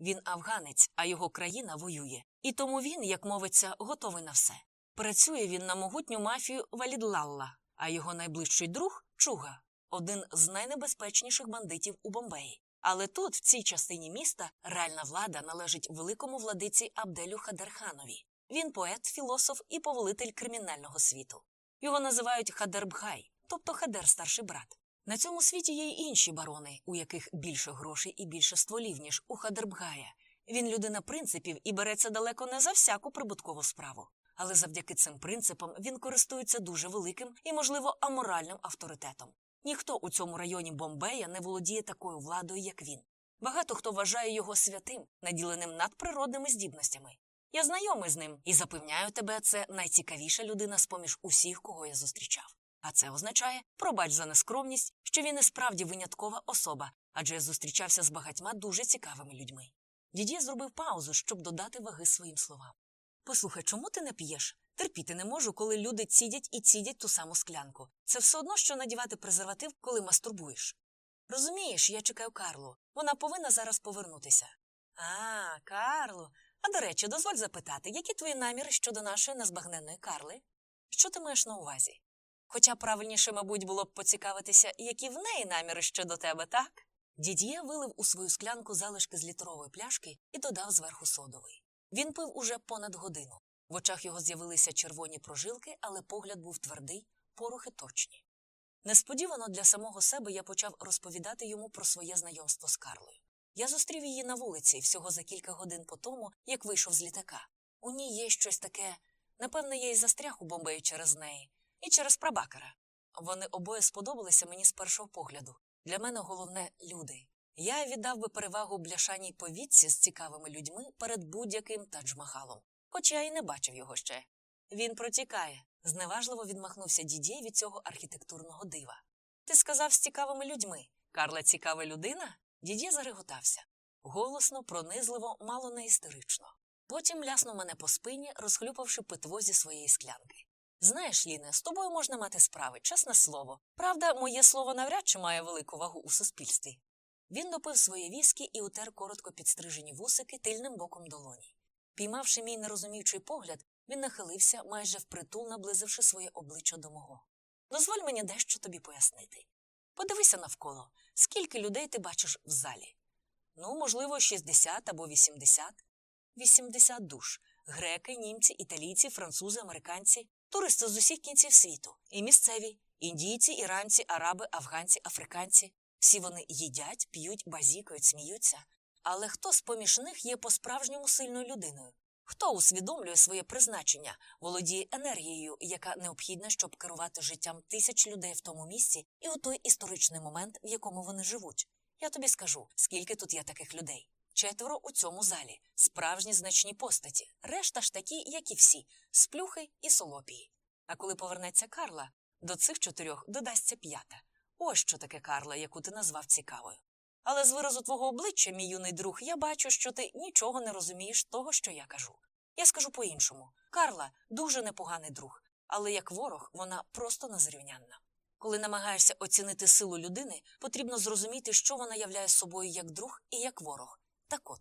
Він афганець, а його країна воює. І тому він, як мовиться, готовий на все. Працює він на могутню мафію Валідлалла, а його найближчий друг Чуга, один з найнебезпечніших бандитів у Бомбеї. Але тут, в цій частині міста, реальна влада належить великому владиці Абделю Хадерханові. Він поет, філософ і повелитель кримінального світу. Його називають Хадербгай, тобто Хадер старший брат. На цьому світі є й інші барони, у яких більше грошей і більше стволів, ніж у Хадербгая. Він людина принципів і береться далеко не за всяку прибуткову справу. Але завдяки цим принципам він користується дуже великим і, можливо, аморальним авторитетом. Ніхто у цьому районі Бомбея не володіє такою владою, як він. Багато хто вважає його святим, наділеним надприродними здібностями. Я знайомий з ним і запевняю тебе, це найцікавіша людина з поміж усіх, кого я зустрічав. А це означає, пробач за нескромність, що він і справді виняткова особа, адже я зустрічався з багатьма дуже цікавими людьми. Дідє зробив паузу, щоб додати ваги своїм словам. Послухай, чому ти не п'єш? Терпіти не можу, коли люди цідять і цідять ту саму склянку. Це все одно, що надівати презерватив, коли мастурбуєш. Розумієш, я чекаю Карлу. Вона повинна зараз повернутися. А, Карло. А до речі, дозволь запитати, які твої наміри щодо нашої незбагненної Карли? Що ти маєш на увазі? Хоча правильніше, мабуть, було б поцікавитися, які в неї наміри щодо тебе, так? Дід'є вилив у свою склянку залишки з літрової пляшки і додав зверху содовий. Він пив уже понад годину. В очах його з'явилися червоні прожилки, але погляд був твердий, порухи точні. Несподівано для самого себе я почав розповідати йому про своє знайомство з Карлою. Я зустрів її на вулиці всього за кілька годин по тому, як вийшов з літака. У ній є щось таке. Напевне, я й застряг у бомбеї через неї, і через прабакера. Вони обоє сподобалися мені з першого погляду. Для мене головне люди. Я віддав би перевагу бляшаній повітці з цікавими людьми перед будь-яким тадж-махалом, хоч я й не бачив його ще. Він протікає, зневажливо відмахнувся дідє від цього архітектурного дива. Ти сказав з цікавими людьми. Карла цікава людина? Дідє зареготався. Голосно, пронизливо, мало не істерично. Потім ляснув мене по спині, розхлюпавши питво зі своєї склянки. Знаєш, Ліне, з тобою можна мати справи, чесне слово. Правда, моє слово навряд чи має велику вагу у суспільстві. Він допив своє віскі і утер коротко підстрижені вусики тильним боком долоні. Піймавши мій нерозуміючий погляд, він нахилився, майже впритул наблизивши своє обличчя до мого. Дозволь мені дещо тобі пояснити. Подивися навколо, скільки людей ти бачиш в залі. Ну, можливо, 60 або 80. 80 душ греки, німці, італійці, французи, американці, туристи з усіх кінців світу, і місцеві, індійці, іранці, араби, афганці, африканці. Всі вони їдять, п'ють, базікають, сміються. Але хто з поміж них є по-справжньому сильною людиною? Хто усвідомлює своє призначення, володіє енергією, яка необхідна, щоб керувати життям тисяч людей в тому місці і у той історичний момент, в якому вони живуть? Я тобі скажу, скільки тут є таких людей. Четверо у цьому залі, справжні значні постаті, решта ж такі, як і всі, сплюхи і солопії. А коли повернеться Карла, до цих чотирьох додасться п'ята. Ось що таке Карла, яку ти назвав цікавою. Але з виразу твого обличчя, мій юний друг, я бачу, що ти нічого не розумієш того, що я кажу. Я скажу по-іншому Карла дуже непоганий друг, але як ворог вона просто незрівнянна. Коли намагаєшся оцінити силу людини, потрібно зрозуміти, що вона являє собою як друг і як ворог. Так от,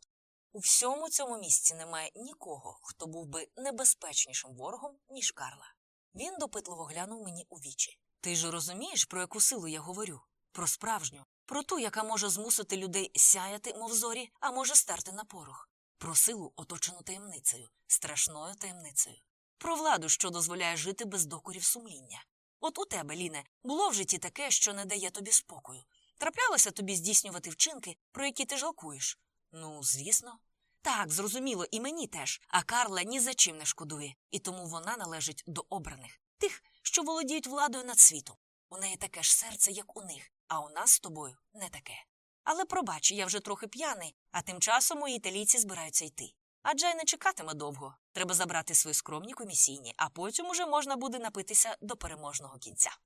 у всьому цьому місці немає нікого, хто був би небезпечнішим ворогом, ніж Карла. Він допитливо глянув мені у вічі. Ти ж розумієш, про яку силу я говорю? Про справжню, про ту, яка може змусити людей сяяти, мов зорі, а може стерти на порох, про силу, оточену таємницею, страшною таємницею, про владу, що дозволяє жити без докорів сумління. От у тебе, Ліне, було в житті таке, що не дає тобі спокою. Траплялося тобі здійснювати вчинки, про які ти жалкуєш. Ну, звісно. Так, зрозуміло, і мені теж, а Карла ні за чим не шкодує, і тому вона належить до обраних, тих, що володіють владою над світом. У неї таке ж серце, як у них, а у нас з тобою не таке. Але пробач, я вже трохи п'яний, а тим часом мої італійці збираються йти. Адже й не чекатиме довго. Треба забрати свої скромні комісійні, а потім уже можна буде напитися до переможного кінця.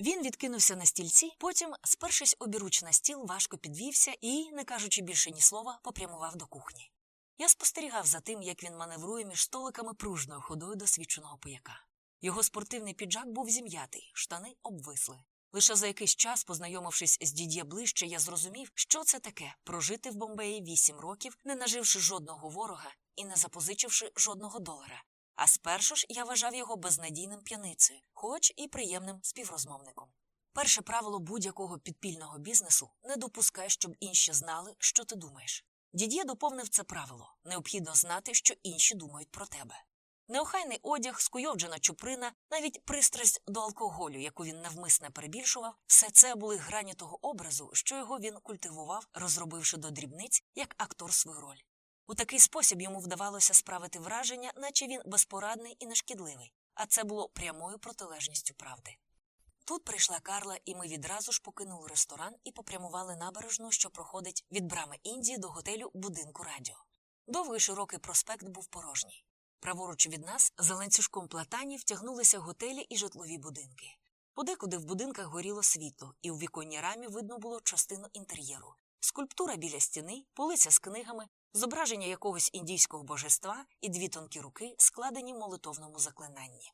Він відкинувся на стільці, потім, спершись обіруч на стіл, важко підвівся і, не кажучи більше ні слова, попрямував до кухні. Я спостерігав за тим, як він маневрує між столиками пружною ходою досвідченого пияка. Його спортивний піджак був зім'ятий, штани обвисли. Лише за якийсь час, познайомившись з дід'є ближче, я зрозумів, що це таке прожити в Бомбеї вісім років, не наживши жодного ворога і не запозичивши жодного долара. А спершу ж я вважав його безнадійним п'яницею, хоч і приємним співрозмовником. Перше правило будь-якого підпільного бізнесу не допускай, щоб інші знали, що ти думаєш. Дід'є доповнив це правило необхідно знати, що інші думають про тебе. Неохайний одяг, скуйовджена чуприна, навіть пристрасть до алкоголю, яку він навмисне перебільшував, все це були грані того образу, що його він культивував, розробивши до дрібниць як актор свою роль. У такий спосіб йому вдавалося справити враження, наче він безпорадний і нешкідливий, а це було прямою протилежністю правди. Тут прийшла Карла, і ми відразу ж покинули ресторан і попрямували набережну, що проходить від брами Індії до готелю будинку радіо. Довгий широкий проспект був порожній. Праворуч від нас за ланцюжком платанів тягнулися готелі і житлові будинки. Подекуди в будинках горіло світло, і у віконній рамі видно було частину інтер'єру. Скульптура біля стіни, полиця з книгами, зображення якогось індійського божества і дві тонкі руки, складені в молитовному заклинанні.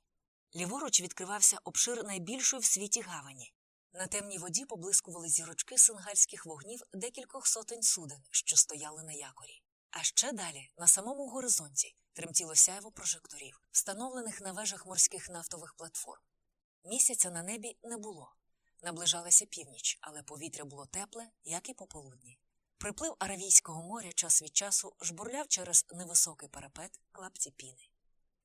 Ліворуч відкривався обшир найбільшої в світі гавані. На темній воді поблискували зірочки сингальських вогнів декількох сотень суден, що стояли на якорі. А ще далі, на самому горизонті, тремтіло сяйво прожекторів, встановлених на вежах морських нафтових платформ. Місяця на небі не було. Наближалася північ, але повітря було тепле, як і пополудні. Приплив Аравійського моря час від часу жбурляв через невисокий парапет клапці піни.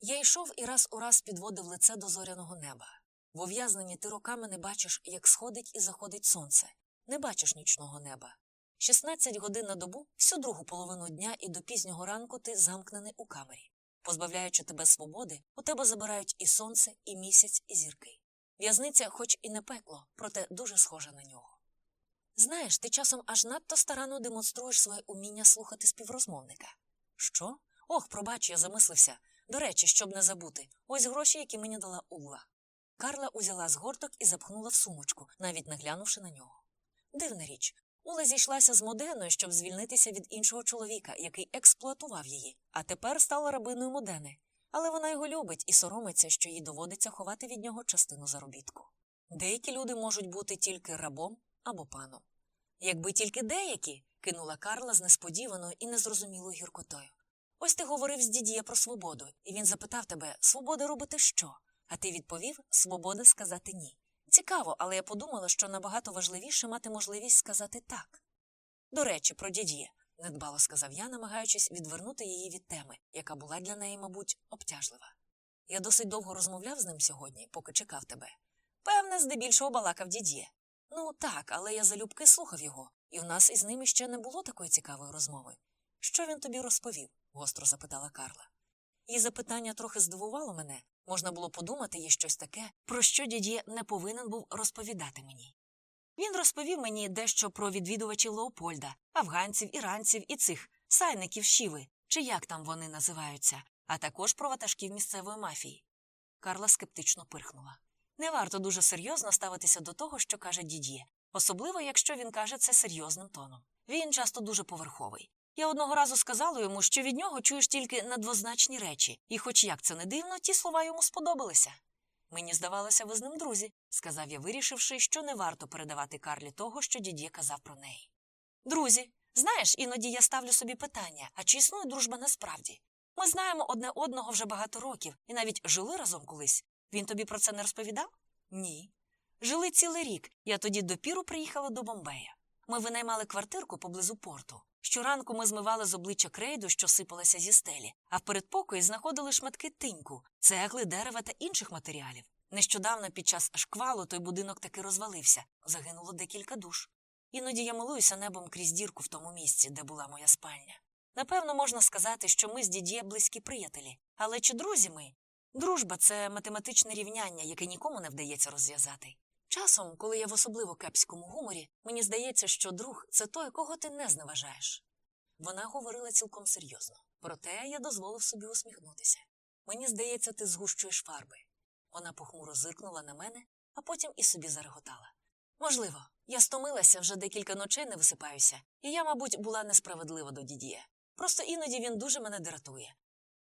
Я йшов і раз у раз підводив лице до зоряного неба. В ув'язненні ти роками не бачиш, як сходить і заходить сонце, не бачиш нічного неба. 16 годин на добу, всю другу половину дня і до пізнього ранку ти замкнений у камері. Позбавляючи тебе свободи, у тебе забирають і сонце, і місяць, і зірки. В'язниця, хоч і не пекло, проте дуже схожа на нього. Знаєш, ти часом аж надто старанно демонструєш своє уміння слухати співрозмовника. Що? Ох, пробач, я замислився. До речі, щоб не забути, ось гроші, які мені дала Ула. Карла узяла з горток і запхнула в сумочку, навіть не глянувши на нього. Дивна річ. Ула зійшлася з Моденою, щоб звільнитися від іншого чоловіка, який експлуатував її, а тепер стала рабиною Модени. Але вона його любить і соромиться, що їй доводиться ховати від нього частину заробітку. Деякі люди можуть бути тільки рабом або паном. Якби тільки деякі, кинула Карла з несподіваною і незрозумілою гіркотою. Ось ти говорив з дідія про свободу, і він запитав тебе свобода робити що? А ти відповів свобода сказати ні. Цікаво, але я подумала, що набагато важливіше мати можливість сказати так. До речі, про дідє, недбало сказав я, намагаючись відвернути її від теми, яка була для неї, мабуть, обтяжлива. Я досить довго розмовляв з ним сьогодні, поки чекав тебе. Певне, здебільшого балакав дідє. Ну так, але я залюбки слухав його, і в нас із ним іще не було такої цікавої розмови. Що він тобі розповів? гостро запитала Карла. Її запитання трохи здивувало мене. Можна було подумати їй щось таке, про що дідє не повинен був розповідати мені. Він розповів мені дещо про відвідувачів Леопольда, афганців, іранців і цих сайників Шіви, чи як там вони називаються, а також про ватажків місцевої мафії. Карла скептично пирхнула. Не варто дуже серйозно ставитися до того, що каже дідє, особливо якщо він каже це серйозним тоном. Він часто дуже поверховий. Я одного разу сказала йому, що від нього чуєш тільки надвозначні речі, і, хоч як це не дивно, ті слова йому сподобалися. Мені здавалося, ви з ним друзі, сказав я, вирішивши, що не варто передавати Карлі того, що дідє казав про неї. Друзі, знаєш, іноді я ставлю собі питання, а чи існує дружба насправді? Ми знаємо одне одного вже багато років і навіть жили разом колись. Він тобі про це не розповідав? Ні. Жили цілий рік. Я тоді допіру приїхала до Бомбея. Ми винаймали квартирку поблизу порту. Щоранку ми змивали з обличчя крейду, що сипалася зі стелі, а в передпокої знаходили шматки тиньку, цегли, дерева та інших матеріалів. Нещодавно під час шквалу той будинок таки розвалився, загинуло декілька душ. Іноді я милуюся небом крізь дірку в тому місці, де була моя спальня. Напевно, можна сказати, що ми з дідє близькі приятелі. Але чи друзі ми? Дружба це математичне рівняння, яке нікому не вдається розв'язати. Часом, коли я в особливо кепському гуморі, мені здається, що друг це той, кого ти не зневажаєш. Вона говорила цілком серйозно, проте я дозволив собі усміхнутися. Мені здається, ти згущуєш фарби. Вона похмуро зиркнула на мене, а потім і собі зареготала. Можливо, я стомилася, вже декілька ночей не висипаюся, і я, мабуть, була несправедлива до дідія. Просто іноді він дуже мене дратує.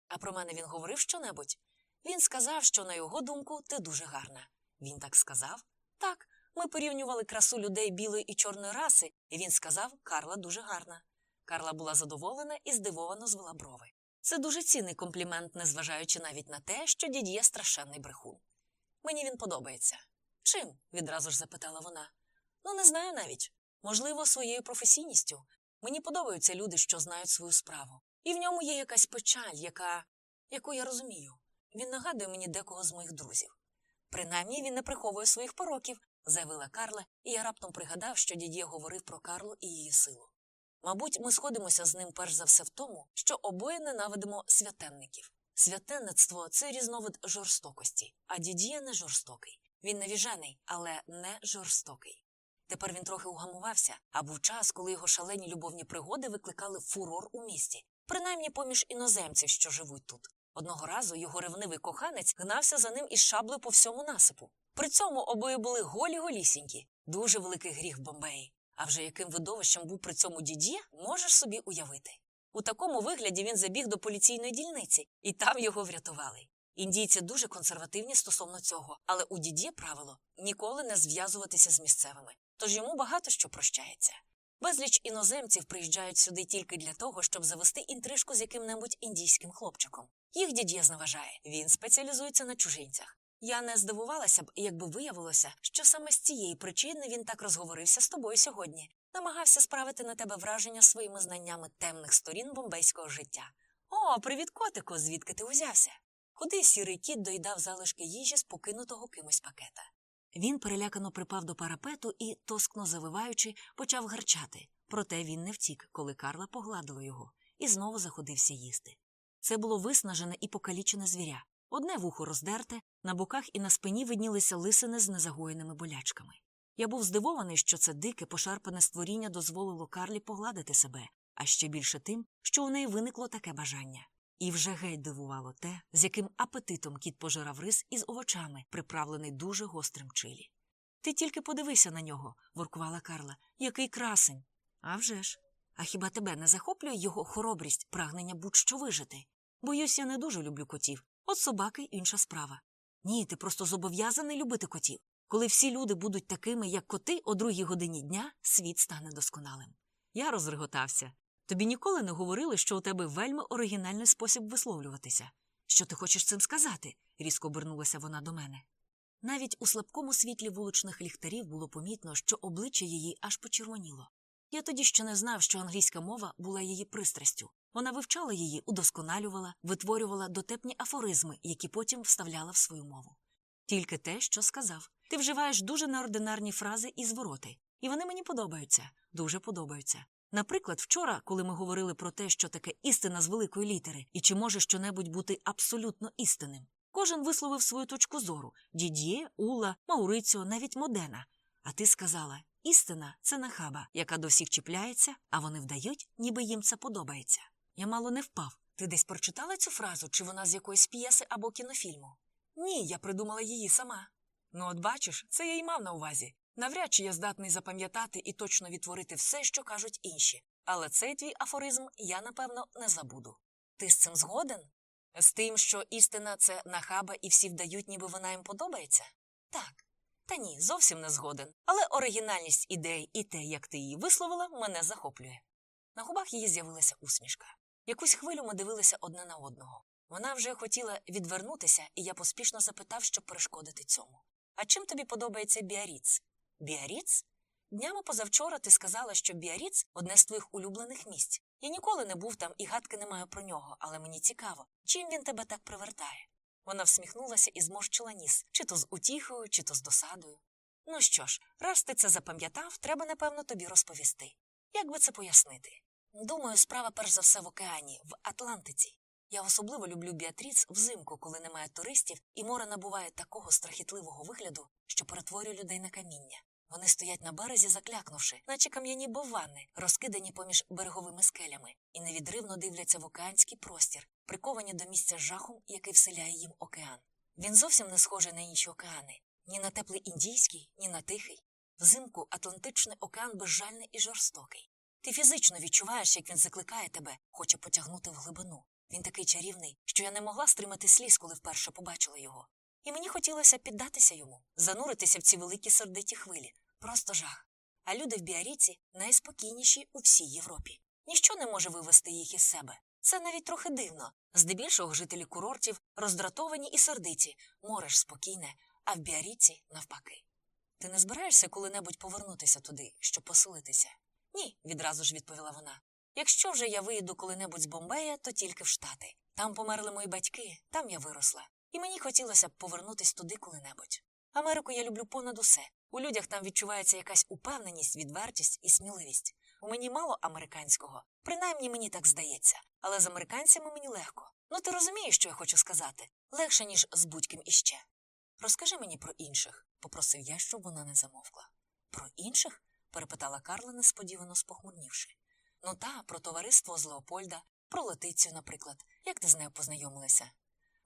А про мене він говорив щонебудь. Він сказав, що, на його думку, ти дуже гарна. Він так сказав? Так. Ми порівнювали красу людей білої і чорної раси, і він сказав, Карла дуже гарна. Карла була задоволена і здивовано звела брови. Це дуже цінний комплімент, незважаючи навіть на те, що дід'є страшенний брехун. Мені він подобається. Чим? відразу ж запитала вона. Ну, не знаю навіть. Можливо, своєю професійністю. Мені подобаються люди, що знають свою справу. І в ньому є якась печаль, яка. яку я розумію. Він нагадує мені декого з моїх друзів. Принаймні він не приховує своїх пороків, заявила Карла, і я раптом пригадав, що дід'є говорив про Карлу і її силу. Мабуть, ми сходимося з ним перш за все в тому, що обоє ненавидимо святенників. Святенництво це різновид жорстокості, а дід'є не жорстокий. Він навіжений, але не жорстокий. Тепер він трохи угамувався, а був час, коли його шалені любовні пригоди викликали фурор у місті, принаймні поміж іноземців, що живуть тут. Одного разу його ревнивий коханець гнався за ним із шаблею по всьому насипу. При цьому обоє були голі голісінькі, дуже великий гріх в Бомбеї. А вже яким видовищем був при цьому дід'є, можеш собі уявити. У такому вигляді він забіг до поліційної дільниці, і там його врятували. Індійці дуже консервативні стосовно цього, але у дід'є правило ніколи не зв'язуватися з місцевими, тож йому багато що прощається. Безліч іноземців приїжджають сюди тільки для того, щоб завести інтрижку з яким-небудь індійським хлопчиком. Їх дід'є зневажає, він спеціалізується на чужинцях. Я не здивувалася б, якби виявилося, що саме з цієї причини він так розговорився з тобою сьогодні, намагався справити на тебе враження своїми знаннями темних сторін бомбейського життя. О, привіт, котику, звідки ти узявся? Куди сірий кіт доїдав залишки їжі з покинутого кимось пакета. Він перелякано припав до парапету і, тоскно завиваючи, почав гарчати. Проте він не втік, коли Карла погладила його, і знову заходився їсти. Це було виснажене і покалічене звіря. Одне вухо роздерте, на боках і на спині виднілися лисини з незагоєними болячками. Я був здивований, що це дике, пошарпане створіння дозволило Карлі погладити себе, а ще більше тим, що у неї виникло таке бажання. І вже геть дивувало те, з яким апетитом кіт пожирав рис із овочами, приправлений дуже гострим чилі. Ти тільки подивися на нього, воркувала Карла. Який красень. «А вже ж. А хіба тебе не захоплює його хоробрість, прагнення будь-що вижити? Боюсь, я не дуже люблю котів. От собаки інша справа. Ні, ти просто зобов'язаний любити котів. Коли всі люди будуть такими, як коти, о другій годині дня світ стане досконалим. Я розреготався. Тобі ніколи не говорили, що у тебе вельми оригінальний спосіб висловлюватися. Що ти хочеш цим сказати? різко обернулася вона до мене. Навіть у слабкому світлі вуличних ліхтарів було помітно, що обличчя її аж почервоніло. Я тоді ще не знав, що англійська мова була її пристрастю. Вона вивчала її, удосконалювала, витворювала дотепні афоризми, які потім вставляла в свою мову. Тільки те, що сказав. Ти вживаєш дуже неординарні фрази і звороти, і вони мені подобаються, дуже подобаються. Наприклад, вчора, коли ми говорили про те, що таке істина з великої літери, і чи може щонебудь бути абсолютно істинним, кожен висловив свою точку зору дід'є, Ула, Мауриціо, навіть Модена. А ти сказала істина це нахаба, яка до всіх чіпляється, а вони вдають, ніби їм це подобається. Я мало не впав. Ти десь прочитала цю фразу, чи вона з якоїсь п'єси або кінофільму? Ні, я придумала її сама. Ну, от бачиш, це я й мав на увазі. Навряд чи я здатний запам'ятати і точно відтворити все, що кажуть інші. Але цей твій афоризм я, напевно, не забуду. Ти з цим згоден? З тим, що істина це нахаба і всі вдають, ніби вона їм подобається? Так. Та ні, зовсім не згоден. Але оригінальність ідей і те, як ти її висловила, мене захоплює. На губах її з'явилася усмішка. Якусь хвилю ми дивилися одне на одного. Вона вже хотіла відвернутися, і я поспішно запитав, щоб перешкодити цьому. А чим тобі подобається Біаріц? Біаріц? Днями позавчора ти сказала, що Біаріц одне з твоїх улюблених місць. Я ніколи не був там і гадки не маю про нього, але мені цікаво, чим він тебе так привертає. Вона всміхнулася і зморщила ніс, чи то з утіхою, чи то з досадою. Ну що ж, раз ти це запам'ятав, треба, напевно, тобі розповісти. Як би це пояснити? Думаю, справа перш за все в океані, в Атлантиці. Я особливо люблю Біатріц взимку, коли немає туристів, і море набуває такого страхітливого вигляду, що перетворює людей на каміння. Вони стоять на березі, заклякнувши, наче кам'яні боввани, розкидані поміж береговими скелями, і невідривно дивляться в океанський простір, приковані до місця жахом, який вселяє їм океан. Він зовсім не схожий на інші океани. ні на теплий індійський, ні на тихий. Взимку Атлантичний океан безжальний і жорстокий. Ти фізично відчуваєш, як він закликає тебе, хоче потягнути в глибину. Він такий чарівний, що я не могла стримати сліз, коли вперше побачила його. І мені хотілося піддатися йому, зануритися в ці великі сердиті хвилі. Просто жах. А люди в Біаріці найспокійніші у всій Європі. Ніщо не може вивести їх із себе. Це навіть трохи дивно. Здебільшого жителі курортів роздратовані і сердиті, море ж спокійне, а в Біаріці навпаки. Ти не збираєшся коли-небудь повернутися туди, щоб поселитися? Ні, відразу ж відповіла вона. Якщо вже я виїду коли-небудь з Бомбея, то тільки в Штати. Там померли мої батьки, там я виросла. І мені хотілося б повернутися туди коли-небудь. Америку я люблю понад усе. У людях там відчувається якась упевненість, відвертість і сміливість. У мені мало американського, принаймні мені так здається, але з американцями мені легко. Ну ти розумієш, що я хочу сказати? Легше, ніж з будь-ким іще. Розкажи мені про інших, попросив я, щоб вона не замовкла. Про інших? Перепитала Карла, несподівано спохмурнівши. Ну та, про товариство з Леопольда, про Летицю, наприклад, як ти з нею познайомилася?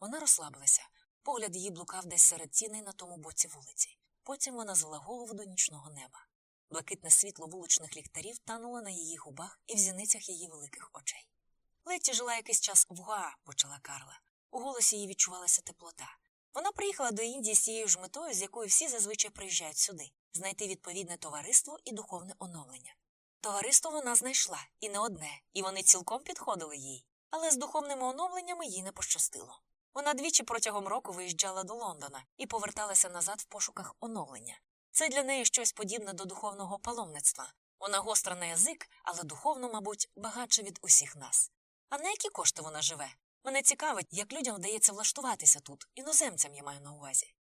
Вона розслабилася, погляд її блукав десь серед тіней на тому боці вулиці. Потім вона звела голову до нічного неба. Блакитне світло вуличних ліхтарів тануло на її губах і в зіницях її великих очей. Летті жила якийсь час в Гуа, почала Карла. У голосі її відчувалася теплота. Вона приїхала до Індії з тією ж метою, з якою всі зазвичай приїжджають сюди знайти відповідне товариство і духовне оновлення. Товариство вона знайшла і не одне, і вони цілком підходили їй, але з духовними оновленнями їй не пощастило. Вона двічі протягом року виїжджала до Лондона і поверталася назад в пошуках оновлення. Це для неї щось подібне до духовного паломництва. Вона гостра на язик, але духовно, мабуть, багатше від усіх нас. А на які кошти вона живе? Мене цікавить, як людям вдається влаштуватися тут, іноземцям я маю на увазі.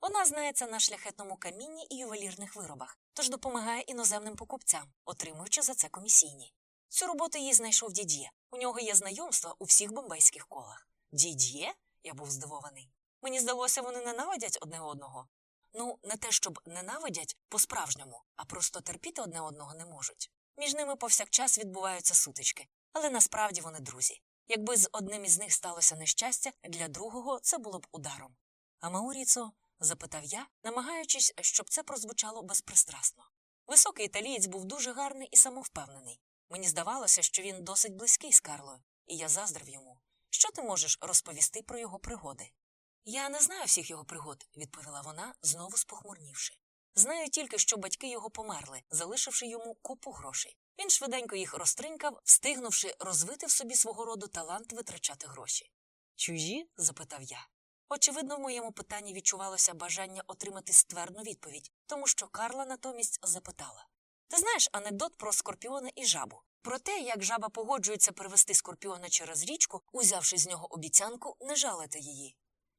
Вона знається на шляхетному камінні і ювелірних виробах, тож допомагає іноземним покупцям, отримуючи за це комісійні. Цю роботу їй знайшов дід'є. У нього є знайомства у всіх бомбейських колах. Дід'є? Я був здивований. Мені здалося, вони ненавидять одне одного. Ну, не те, щоб ненавидять по-справжньому, а просто терпіти одне одного не можуть. Між ними повсякчас відбуваються сутички, але насправді вони друзі. Якби з одним із них сталося нещастя, для другого це було б ударом. А Мауріцо? запитав я, намагаючись, щоб це прозвучало безпристрасно. Високий італієць був дуже гарний і самовпевнений. Мені здавалося, що він досить близький з Карлою, і я заздрив йому. Що ти можеш розповісти про його пригоди? Я не знаю всіх його пригод, відповіла вона, знову спохмурнівши. Знаю тільки, що батьки його померли, залишивши йому купу грошей. Він швиденько їх розтринькав, встигнувши розвити в собі свого роду талант витрачати гроші. Чужі? запитав я. Очевидно, в моєму питанні відчувалося бажання отримати ствердну відповідь, тому що Карла натомість запитала Ти знаєш анекдот про скорпіона і жабу, про те, як жаба погоджується привести скорпіона через річку, узявши з нього обіцянку не жалити її.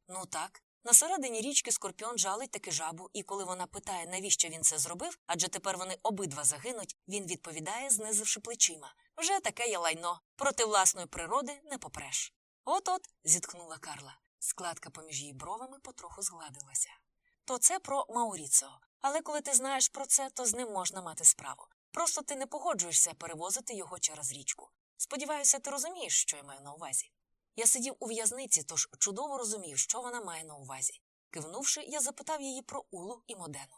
Ну так. На середині річки скорпіон жалить таки жабу, і коли вона питає, навіщо він це зробив, адже тепер вони обидва загинуть, він відповідає, знизивши плечима вже таке є лайно, проти власної природи не попреш. От от. зітхнула Карла. Складка поміж її бровами потроху згладилася. То це про Мауріцо. Але коли ти знаєш про це, то з ним можна мати справу. Просто ти не погоджуєшся перевозити його через річку. Сподіваюся, ти розумієш, що я маю на увазі. Я сидів у в'язниці, тож чудово розумів, що вона має на увазі. Кивнувши, я запитав її про Улу і Модену.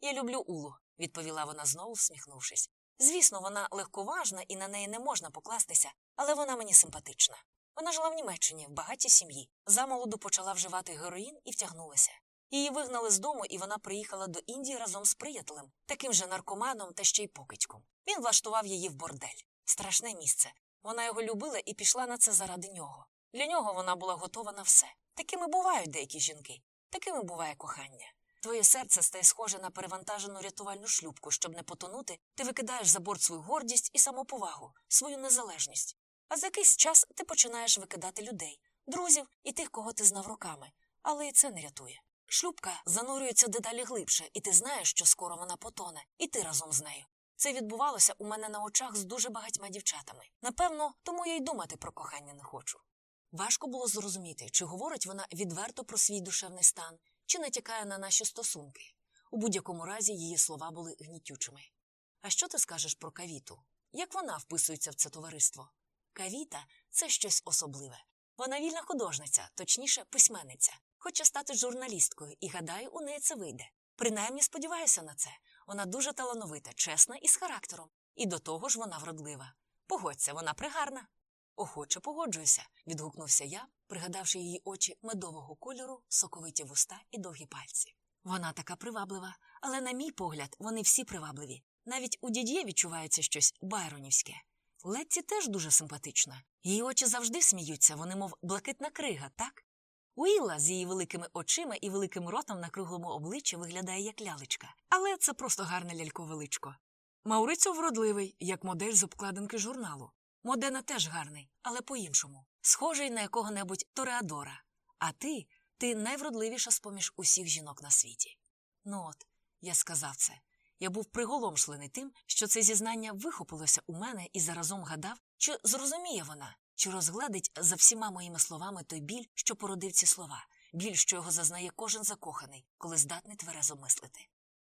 Я люблю Улу, відповіла вона знову, всміхнувшись. Звісно, вона легковажна і на неї не можна покластися, але вона мені симпатична. Вона жила в Німеччині, в багатій сім'ї. Замолоду почала вживати героїн і втягнулася. Її вигнали з дому, і вона приїхала до Індії разом з приятелем, таким же наркоманом та ще й покидьком. Він влаштував її в бордель. Страшне місце. Вона його любила і пішла на це заради нього. Для нього вона була готова на все. Такими бувають деякі жінки, такими буває кохання. Твоє серце стає схоже на перевантажену рятувальну шлюбку, щоб не потонути, ти викидаєш за борт свою гордість і самоповагу, свою незалежність. А за якийсь час ти починаєш викидати людей, друзів і тих, кого ти знав роками. Але і це не рятує. Шлюбка занурюється дедалі глибше, і ти знаєш, що скоро вона потоне, і ти разом з нею. Це відбувалося у мене на очах з дуже багатьма дівчатами. Напевно, тому я й думати про кохання не хочу. Важко було зрозуміти, чи говорить вона відверто про свій душевний стан, чи натякає на наші стосунки. У будь-якому разі її слова були гнітючими. А що ти скажеш про кавіту? Як вона вписується в це товариство? Кавіта це щось особливе. Вона вільна художниця, точніше, письменниця. хоче стати журналісткою, і гадаю, у неї це вийде. Принаймні сподіваюся на це. Вона дуже талановита, чесна і з характером. І до того ж вона вродлива. Погодься, вона пригарна. Охоче погоджуюся, відгукнувся я, пригадавши її очі медового кольору, соковиті вуста і довгі пальці. Вона така приваблива, але, на мій погляд, вони всі привабливі. Навіть у дід'є відчувається щось байронівське. Летті теж дуже симпатична. Її очі завжди сміються, вони, мов блакитна крига, так? Уіла з її великими очима і великим ротом на круглому обличчі виглядає як лялечка, але це просто гарне лялько-величко. Маурицьо вродливий, як модель з обкладинки журналу. Модена теж гарний, але по-іншому. Схожий на якого-небудь Тореадора. А ти, ти найвродливіша з поміж усіх жінок на світі. Ну от, я сказав це. Я був приголомшлений тим, що це зізнання вихопилося у мене і заразом гадав, чи зрозуміє вона, чи розгладить за всіма моїми словами той біль, що породив ці слова, біль, що його зазнає кожен закоханий, коли здатний тверезо мислити.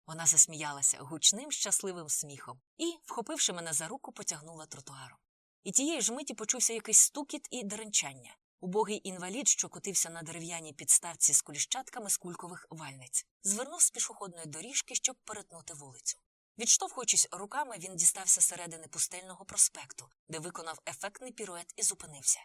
Вона засміялася гучним, щасливим сміхом і, вхопивши мене за руку, потягнула тротуаром. І тієї ж миті почувся якийсь стукіт і деренчання. Убогий інвалід, що котився на дерев'яній підставці з коліщатками з кулькових вальниць, звернув з пішохідної доріжки, щоб перетнути вулицю. Відштовхуючись руками, він дістався середини пустельного проспекту, де виконав ефектний пірует і зупинився.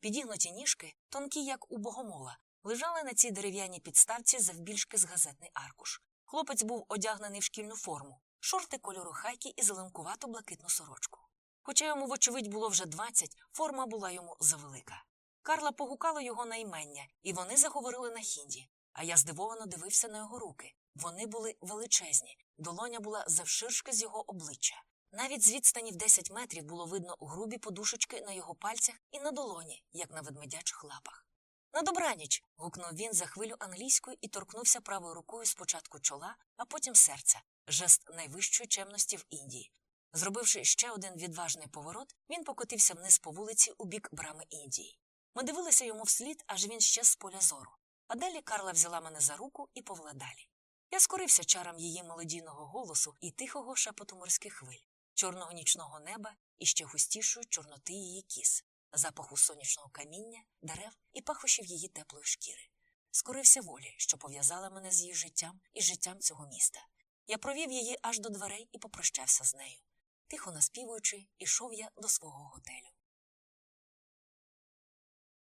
Підігнуті ніжки, тонкі, як у богомола, лежали на цій дерев'яній підставці завбільшки з газетний аркуш. Хлопець був одягнений в шкільну форму, шорти кольору хайки і зеленкувату блакитну сорочку. Хоча йому, вочевидь, було вже двадцять, форма була йому завелика. Карла погукала його на імення, і вони заговорили на хінді, а я здивовано дивився на його руки. Вони були величезні, долоня була завширшки з його обличчя. Навіть з відстані в 10 метрів було видно грубі подушечки на його пальцях і на долоні, як на ведмедячих лапах. На добраніч. гукнув він за хвилю англійською і торкнувся правою рукою спочатку чола, а потім серця, жест найвищої чемності в Індії. Зробивши ще один відважний поворот, він покотився вниз по вулиці у бік брами Індії. Ми дивилися йому вслід, аж він ще з поля зору. А далі Карла взяла мене за руку і повела далі. Я скорився чарам її молодійного голосу і тихого шепоту морських хвиль, чорного нічного неба і ще густішої чорноти її кіс, запаху сонячного каміння, дерев і пахощів її теплої шкіри. Скорився волі, що пов'язала мене з її життям і життям цього міста. Я провів її аж до дверей і попрощався з нею. Тихо наспівуючи, ішов я до свого готелю.